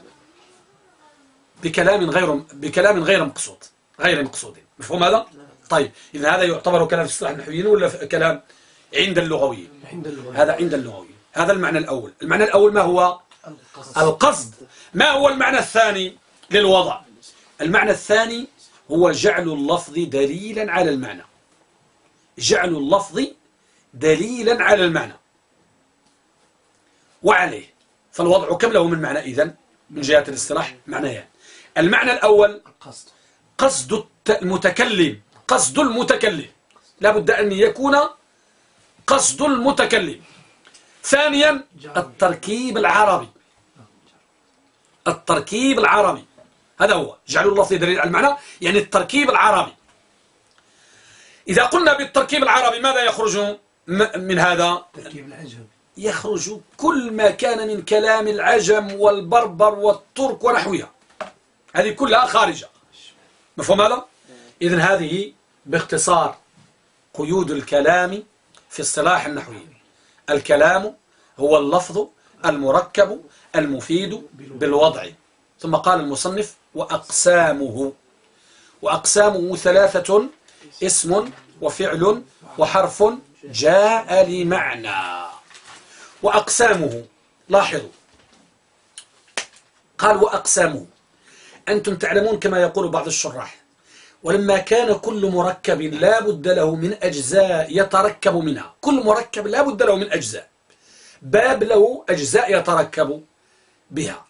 بكلام غير بكلام غير مقصود غير مقصود. مفهوم هذا؟ طيب إذا هذا يعتبر كلام في اصطلاح النحويين ولا كلام عند اللغويين. هذا عند اللغويين. هذا المعنى الأول. المعنى الأول ما هو؟ القصد, القصد. ما هو المعنى الثاني للوضع؟ المعنى الثاني هو جعل اللفظ دليلا على المعنى. جعل اللفظ دليلا على المعنى. وعليه. فالوضع كم له من معنى إذن؟ من جهة الاصطلاح معنيان. المعنى الأول قصد المتكلم. قصد المتكلم. لا بد أن يكون قصد المتكلم. ثانيا التركيب العربي. التركيب العربي. هذا هو. جعلوا اللفظ دليل على المعنى. يعني التركيب العربي. إذا قلنا بالتركيب العربي ماذا يخرج من هذا؟ تركيب العجم. يخرج كل ما كان من كلام العجم والبربر والترك ونحوها. هذه كلها خارجة. مفهوم هذا؟ إذن هذه باختصار قيود الكلام في اصطلاح النحوي الكلام هو اللفظ المركب المفيد بالوضع. ثم قال المصنف وأقسامه. وأقسامه ثلاثة اسم وفعل وحرف جاء لمعنى. وأقسامه لاحظوا. قال وأقسامه. أنتم تعلمون كما يقول بعض الشراح ولما كان كل مركب لا بد له من أجزاء يتركب منها. كل مركب لا بد له من أجزاء. باب له أجزاء يتركب بها.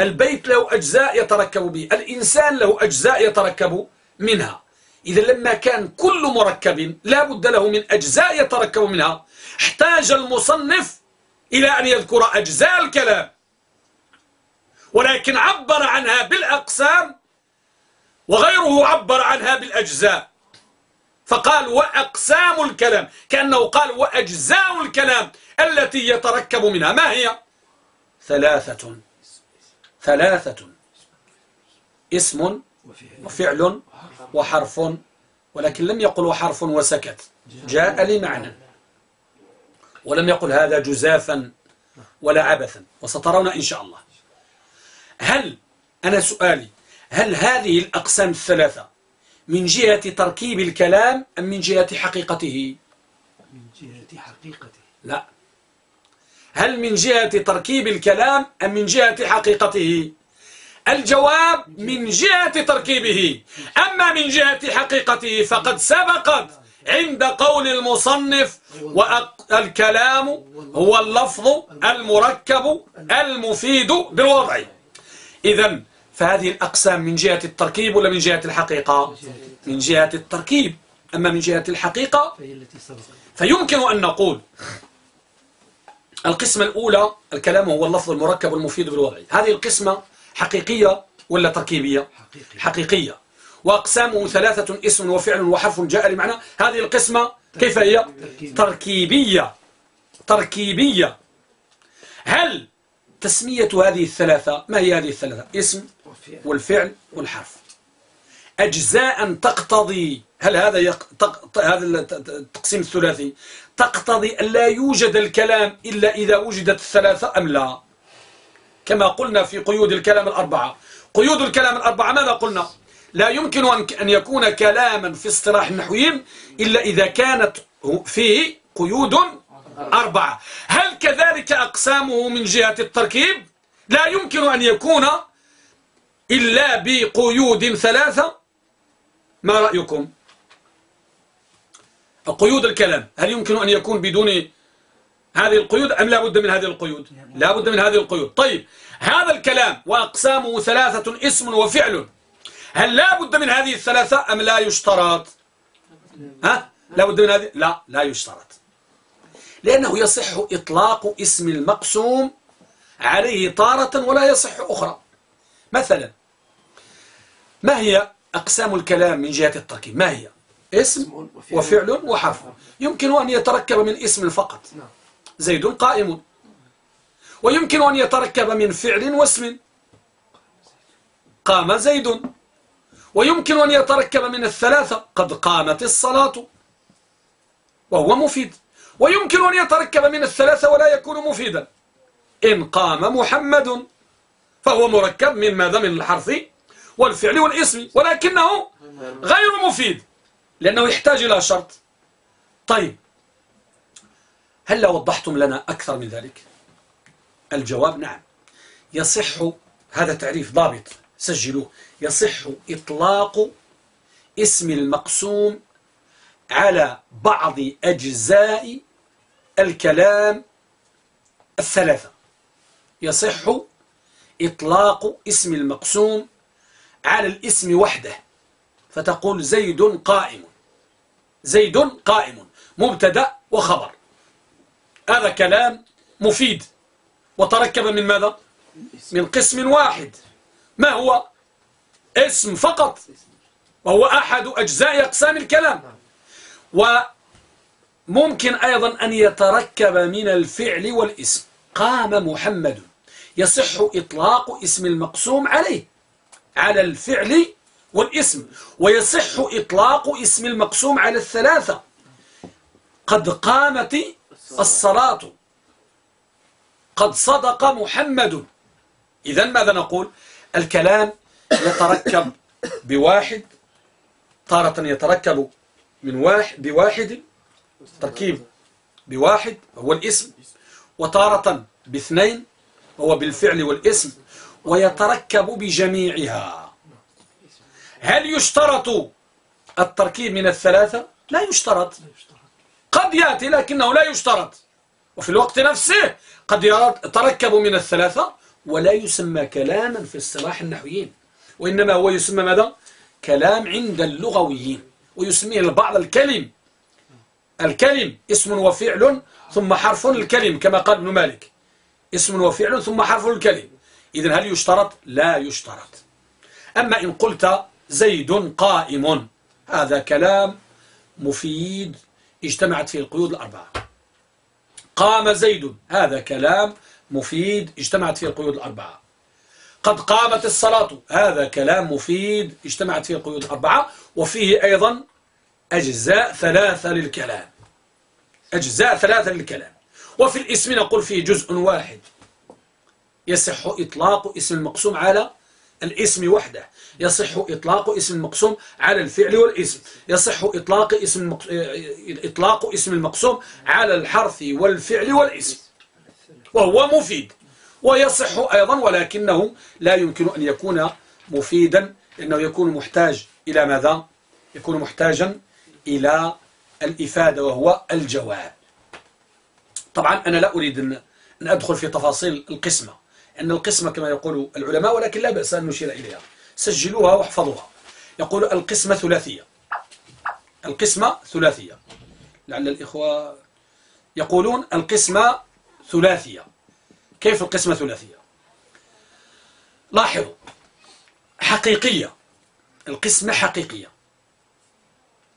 البيت له أجزاء يتركب به. الإنسان له أجزاء يتركب منها. إذا لما كان كل مركب لا بد له من أجزاء يتركب منها. احتاج المصنف إلى أن يذكر أجزاء الكلام. ولكن عبر عنها بالأقسام وغيره عبر عنها بالأجزاء. فقال وأقسام الكلام كأنه قال وأجزاء الكلام التي يتركب منها. ما هي؟ ثلاثة. ثلاثة. اسم وفعل وحرف ولكن لم يقل وحرف وسكت. جاء لمعنى. ولم يقل هذا جزافا ولا عبثا. وسترون إن شاء الله. هل أنا سؤالي هل هذه الأقسام الثلاثة من جهة تركيب الكلام أم من جهة حقيقته؟ من جهة حقيقته. لا. هل من جهة تركيب الكلام أم من جهة حقيقته؟ الجواب من جهة تركيبه. أما من جهة حقيقته فقد سبقت عند قول المصنف والكلام هو اللفظ المركب المفيد بالوضع. إذا فهذه الأقسام من جهة التركيب ولا من جهة الحقيقة؟ من جهة التركيب. أما من جهة الحقيقة فيمكن أن نقول القسمة الأولى الكلام هو اللفظ المركب المفيد بالوضع. هذه القسمة حقيقية ولا تركيبية؟ حقيقية, حقيقية. وأقسامه ثلاثة اسم وفعل وحرف جاء لمعنى هذه القسمة كيف هي؟ تركيبية. تركيبية. هل تسمية هذه الثلاثة ما هي هذه الثلاثة؟ اسم والفعل. والحرف. أجزاء تقتضي هل هذا يق... تق... هذا التقسيم الثلاثي؟ تقتضي أن لا يوجد الكلام إلا إذا وجدت الثلاثة أم لا. كما قلنا في قيود الكلام الأربعة. قيود الكلام الأربعة ماذا قلنا؟ لا يمكن أن يكون كلاما في اصطلاح النحويين إلا إذا كانت فيه قيود أربعة. هل كذلك أقسامه من جهة التركيب؟ لا يمكن أن يكون إلا بقيود ثلاثة ما رأيكم؟ قيود الكلام هل يمكن أن يكون بدون هذه القيود أم لا بد من هذه القيود؟ لا بد من هذه القيود. طيب هذا الكلام وأقسامه ثلاثة اسم وفعل هل لا بد من هذه الثلاثة أم لا يشترط؟ ها؟ لا بد من هذه؟ لا لا يشترط. لأنه يصح إطلاق اسم المقسوم عليه طارة ولا يصح أخرى. مثلا ما هي أقسام الكلام من جهة التركيب؟ ما هي؟ اسم وفعل وحرف. يمكن أن يتركب من اسم فقط. نعم. زيد قائم. ويمكن أن يتركب من فعل واسم. قام زيد. ويمكن أن يتركب من الثلاثة. قد قامت الصلاة. وهو مفيد. ويمكن أن يتركب من الثلاثة ولا يكون مفيدا. إن قام محمد. فهو مركب من ماذا من الحرف والفعل والاسم ولكنه غير مفيد لأنه يحتاج إلى شرط. طيب هل وضحتم لنا أكثر من ذلك؟ الجواب نعم. يصح هذا تعريف ضابط سجلوه. يصح إطلاق اسم المقسوم على بعض أجزاء الكلام الثلاثة. يصح إطلاق اسم المقسوم على الاسم وحده. فتقول زيد قائم. زيد قائم. مبتدأ وخبر. هذا كلام مفيد. وتركب من ماذا؟ من قسم واحد. ما هو؟ اسم فقط. وهو أحد أجزاء أقسام الكلام. وممكن أيضا أن يتركب من الفعل والاسم. قام محمد. يصح إطلاق اسم المقسوم عليه على الفعل والاسم ويصح إطلاق اسم المقسوم على الثلاثة. قد قامت الصلاة قد صدق محمد. إذا ماذا نقول؟ الكلام يتركب بواحد تارة يتركب من واحد بواحد تركيب بواحد هو الاسم وتارة باثنين هو بالفعل والاسم ويتركب بجميعها. هل يشترط التركيب من الثلاثة؟ لا يشترط. قد يأتي لكنه لا يشترط. وفي الوقت نفسه قد يتركب من الثلاثة ولا يسمى كلاما في الصلاح النحويين. وإنما هو يسمى ماذا؟ كلام عند اللغويين. ويسميه البعض الكلم. الكلم اسم وفعل ثم حرف الكلم كما قال ابن مالك. اسم وفعل ثم حرف الكلم. إذن هل يشترط؟ لا يشترط. أما إن قلت زيد قائم هذا كلام مفيد اجتمعت فيه القيود الأربعة. قام زيد هذا كلام مفيد اجتمعت فيه القيود الأربعة. قد قامت الصلاة هذا كلام مفيد اجتمعت فيه القيود الأربعة. وفيه أيضا أجزاء ثلاثة للكلام. أجزاء ثلاثة للكلام. وفي الاسم نقول فيه جزء واحد. يصح إطلاق اسم المقسوم على الاسم وحده. يصح إطلاق اسم المقسوم على الفعل والاسم. يصح إطلاق اسم إطلاق اسم المقسوم على الحرف والفعل والاسم. وهو مفيد. ويصح أيضا ولكنه لا يمكن أن يكون مفيدا لأنه يكون محتاج إلى ماذا؟ يكون محتاجا إلى الإفادة وهو الجواب. طبعا أنا لا أريد أن أدخل في تفاصيل القسمة أن القسمة كما يقول العلماء ولكن لا بأس أن نشير إليها. سجلوها واحفظوها. يقول القسمة ثلاثية. القسمة ثلاثية. لعل الإخوة يقولون القسمة ثلاثية. كيف القسمة ثلاثية؟ لاحظوا. حقيقية. القسمة حقيقية.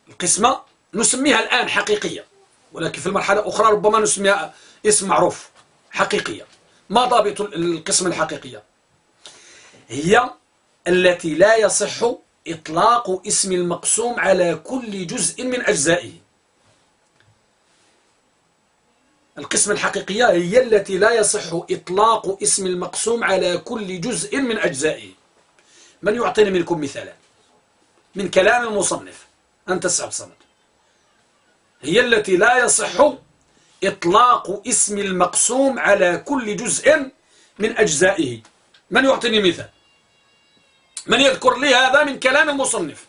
القسمة نسميها الآن حقيقية. ولكن في المرحلة الأخرى ربما نسميها اسم معروف حقيقية. ما ضابط القسمة الحقيقية؟ هي التي لا يصح إطلاق اسم المقسوم على كل جزء من أجزائه. القسمة الحقيقية هي التي لا يصح إطلاق اسم المقسوم على كل جزء من أجزائه. من يعطيني منكم مثالا؟ من كلام المصنف. أنت السعب صمد. هي التي لا يصح إطلاق اسم المقسوم على كل جزء من أجزائه. من يعطيني مثال؟ من يذكر لي هذا من كلام المصنف.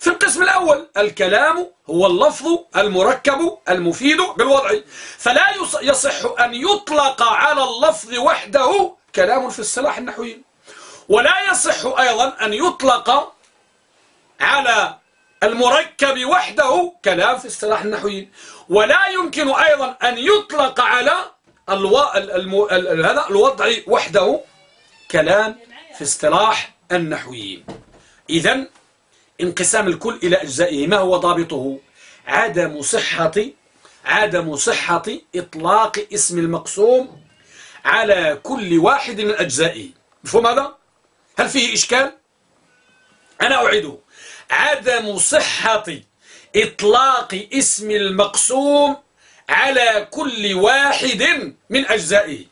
في القسم الأول الكلام هو اللفظ المركب المفيد بالوضع. فلا يصح أن يطلق على اللفظ وحده كلام في الصلاح النحوي. ولا يصح أيضا أن يطلق على المركب وحده كلام في الصلاح النحوي ولا يمكن أيضا أن يطلق على ألو... الم... هذا الوضع وحده كلام في اصطلاح النحويين. إذا انقسام الكل إلى أجزائه. ما هو ضابطه؟ عدم صحة عدم صحة إطلاق اسم المقسوم على كل واحد من أجزائه. مفهوم هذا؟ هل فيه إشكال؟ أنا أعيده. عدم صحة إطلاق اسم المقسوم على كل واحد من أجزائه.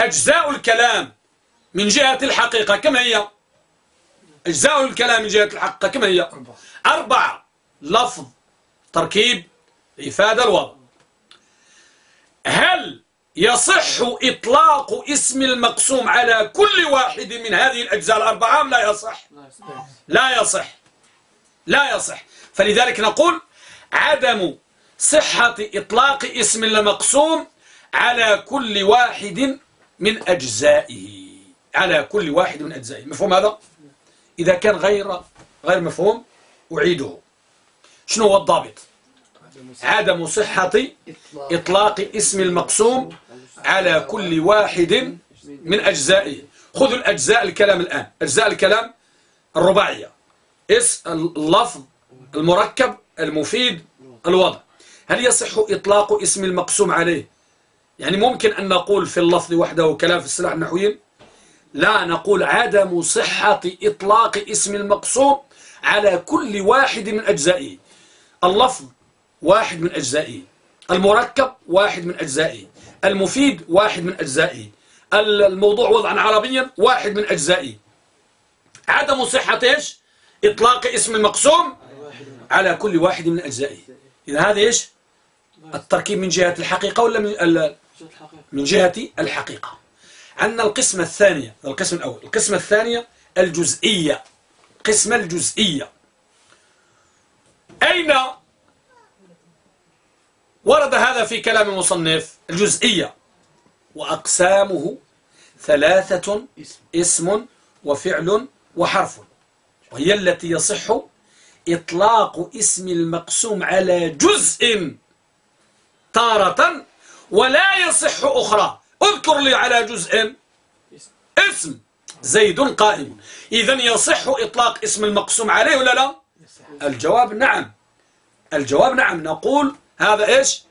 أجزاء الكلام من جهة الحقيقة كم هي؟ أجزاء الكلام من جهة الحقيقة كم هي؟ أربعة. لفظ تركيب إفادة الوضع. هل يصح إطلاق اسم المقسوم على كل واحد من هذه الأجزاء الأربعة أم لا يصح؟ لا يصح. لا يصح. فلذلك نقول عدم صحة إطلاق اسم المقسوم على كل واحد من أجزائه. على كل واحد من أجزائه. مفهوم هذا؟ إذا كان غير غير مفهوم أعيده. شنو هو الضابط؟ عدم صحة إطلاق اسم المقسوم على كل واحد من أجزائه. خذوا الأجزاء الكلام الآن. أجزاء الكلام الرباعية. اللفظ المركب المفيد الوضع. هل يصح إطلاق اسم المقسوم عليه؟ يعني ممكن أن نقول في اللفظ وحده كلام في السلاح النحويين لا نقول عدم صحة إطلاق اسم المقسوم على كل واحد من أجزائه. اللفظ واحد من أجزائه المركب واحد من أجزائه المفيد واحد من أجزائه الموضوع وضعا عربيا واحد من أجزائه. عدم صحة إيش؟ إطلاق اسم المقسوم على كل واحد من أجزائه. إذا هذا إيش؟ التركيب من جهة الحقيقة ولا من, من جهة الحقيقة؟ عندنا القسمة الثانية القسم الأول. القسمة الثانية الجزئية. قسمة الجزئية. أين ورد هذا في كلام المصنف؟ الجزئية. وأقسامه ثلاثة اسم وفعل وحرف. وهي التي يصح إطلاق اسم المقسوم على جزء تارة ولا يصح أخرى. اذكر لي على جزء اسم. زيد قائم. إذا يصح إطلاق اسم المقسوم عليه ولا لا؟ الجواب نعم. الجواب نعم. نقول هذا إيش؟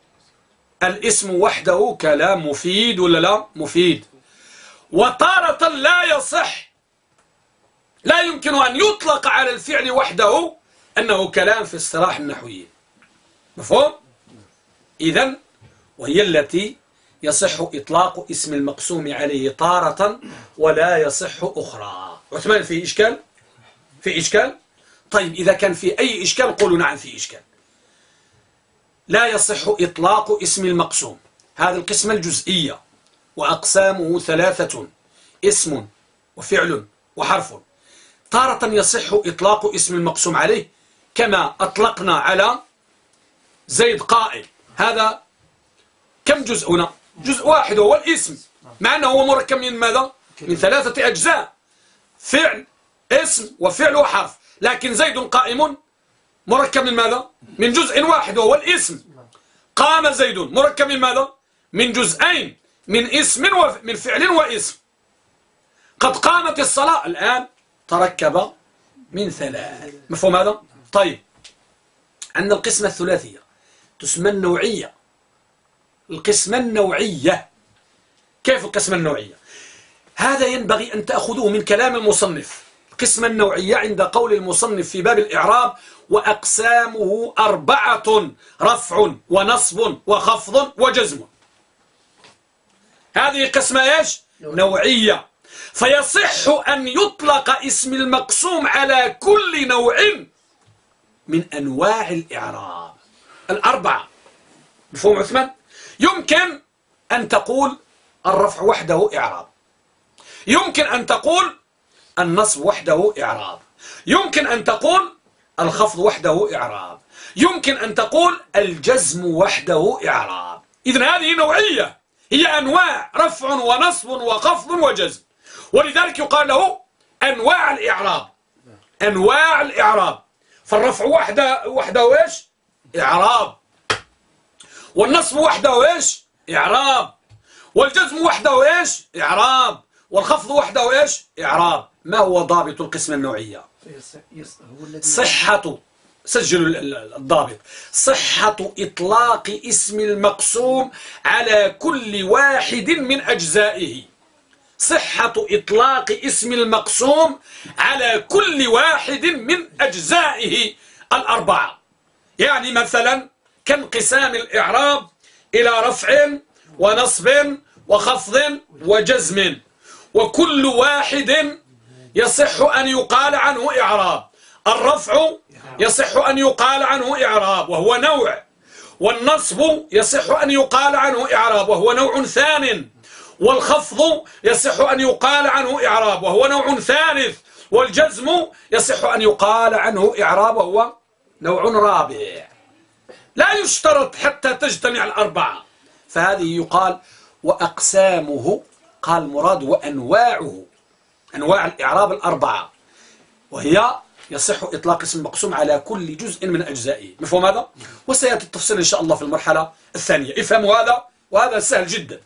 الاسم وحده كلام مفيد ولا لا؟ مفيد. وتارة لا يصح لا يمكن أن يطلق على الفعل وحده أنه كلام في الصراح النحوي مفهوم؟ إذا وهي التي يصح إطلاق اسم المقسوم عليه طارة ولا يصح أخرى. عثمان في إشكال؟ في إشكال؟ طيب إذا كان في أي إشكال قولوا نعم في إشكال. لا يصح إطلاق اسم المقسوم. هذه القسمة الجزئية وأقسامه ثلاثة اسم وفعل وحرف. تارة يصح إطلاق اسم المقسوم عليه كما أطلقنا على زيد قائل. هذا كم جزء هنا؟ جزء واحد هو الاسم مع أنه هو مركب من ماذا؟ من ثلاثة أجزاء فعل اسم وفعل وحرف. لكن زيد قائم مركب من ماذا؟ من جزء واحد وهو الاسم. قام زيد مركب من ماذا؟ من جزئين من اسم ومن فعل واسم. قد قامت الصلاة الآن تركب من ثلاث. مفهوم هذا؟ طيب. عندنا القسمة الثلاثية تسمى النوعية. القسمة النوعية. كيف القسمة النوعية؟ هذا ينبغي أن تأخذوه من كلام المصنف. القسمة النوعية عند قول المصنف في باب الإعراب وأقسامه أربعة رفع ونصب وخفض وجزم. هذه قسمة إيش؟ نوعية. فيصح أن يطلق اسم المقسوم على كل نوع من أنواع الإعراب. الأربعة مفهوم عثمان؟ يمكن أن تقول الرفع وحده إعراب. يمكن أن تقول النصب وحده إعراب. يمكن أن تقول الخفض وحده إعراب. يمكن أن تقول الجزم وحده إعراب. إذن هذه نوعية هي أنواع رفع ونصب وخفض وجزم. ولذلك يقال له أنواع الإعراب. أنواع الإعراب. فالرفع وحده وحده إيش؟ إعراب. والنصب وحده إيش؟ إعراب. والجزم وحده إيش؟ إعراب. والخفض وحده إيش؟ إعراب. ما هو ضابط القسم النوعية؟ صحة. سجلوا الضابط. صحة إطلاق اسم المقسوم على كل واحد من أجزائه. صحة إطلاق اسم المقسوم على كل واحد من أجزائه الأربعة. يعني مثلا كانقسام الإعراب إلى رفع ونصب وخفض وجزم وكل واحد يصح أن يقال عنه إعراب. الرفع يصح أن يقال عنه إعراب وهو نوع والنصب يصح أن يقال عنه إعراب وهو نوع ثان. والخفض يصح أن يقال عنه إعراب وهو نوع ثالث والجزم يصح أن يقال عنه إعراب وهو نوع رابع. لا يشترط حتى تجتمع الأربعة. فهذه يقال وأقسامه قال مراد وأنواعه أنواع الإعراب الأربعة. وهي يصح إطلاق اسم مقسوم على كل جزء من أجزائه. مفهوم هذا؟ وسيأتي التفصيل إن شاء الله في المرحلة الثانية. افهموا هذا وهذا سهل جدا.